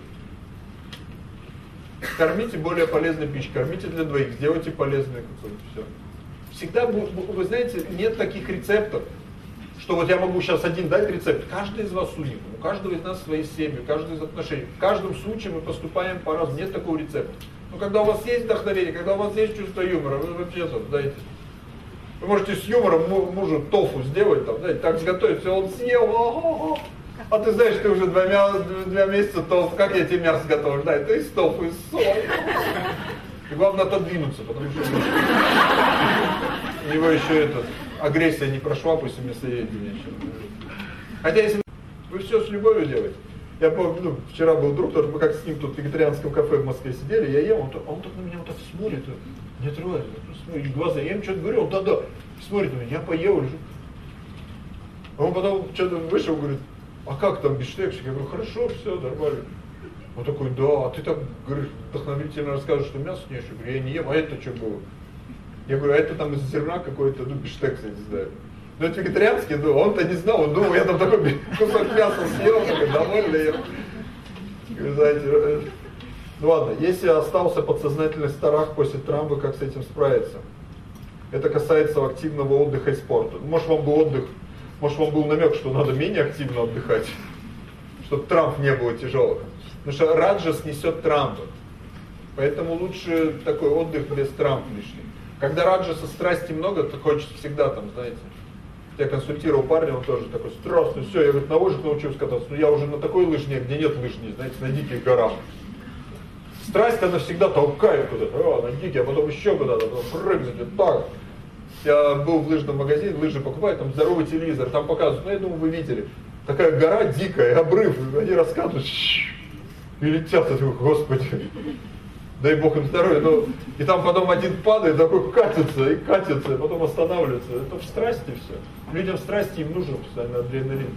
Кормите более полезной пищей, кормите для двоих, сделайте полезное какое-то все. Всегда, вы знаете, нет таких рецептов, что вот я могу сейчас один дать рецепт. Каждый из вас уникум, у каждого из нас свои семьи, каждый из отношений. В каждом случае мы поступаем по-разному, нет такого рецепта. Но когда у вас есть вдохновение, когда у вас есть чувство юмора, вы вообще знаете, вы можете с юмором мужу тофу сделать, там, знаете, так сготовить, все, он съел, о -о -о. а ты знаешь, ты уже два, два месяца тофу, как я тебе мясо готовлю, да, это из тофу, из соя. И главное отодвинуться, потому что у него еще этот, агрессия не прошла после мясоедения еще. Хотя если вы все с любовью делаете, я помню, ну, вчера был друг, мы как с ним тут в вегетарианском кафе в Москве сидели, я ем, он, он так на меня вот так смотрит, не отрывает, смотрит глаза, я ему что-то говорю, он да-да, смотрит на меня, я поел, лежу. А он потом что-то вышел, говорит, а как там бифштекс? Я говорю, хорошо, все, нормально. Он такой, да, а ты так, говоришь, вдохновительно расскажешь, что мясо не ешь. Я говорю, я не ем, а это что было? Я говорю, а это там из зерна какой-то, ну, бифштекс, я не знаю. Ну, это вегетарианский, ну, он-то не знал, он думал, я там такой кусок мяса съел, такой довольный. Я... Знаете, э, ну ладно, если остался подсознательный страх после травмы, как с этим справиться? Это касается активного отдыха и спорта. Может, вам был отдых, может, вам был намек, что надо менее активно отдыхать, чтобы травм не было тяжелых. Потому что раджа снесет травмы. Поэтому лучше такой отдых без травм лишних. Когда раджаса страсти много, то хочется всегда там, знаете, я консультировал парня, он тоже такой, страстный, все, я говорит, на лыжах научился кататься, но я уже на такой лыжне, где нет лыжни, знаете, на диких горах. Страсть, она всегда толкает куда-то, на дикие, а потом еще куда-то, потом прыгнуть, вот так. Я был в лыжном магазине, лыжи покупаю, там здоровый телевизор, там показывают, ну я думаю, вы видели, такая гора дикая, обрыв, они раскатывают, и летят, я думаю, господи, дай бог им здоровья, но и там потом один падает, такой катится и катится, и потом останавливается. Это в страсти все. Людям страсти им нужен постоянно адреналин.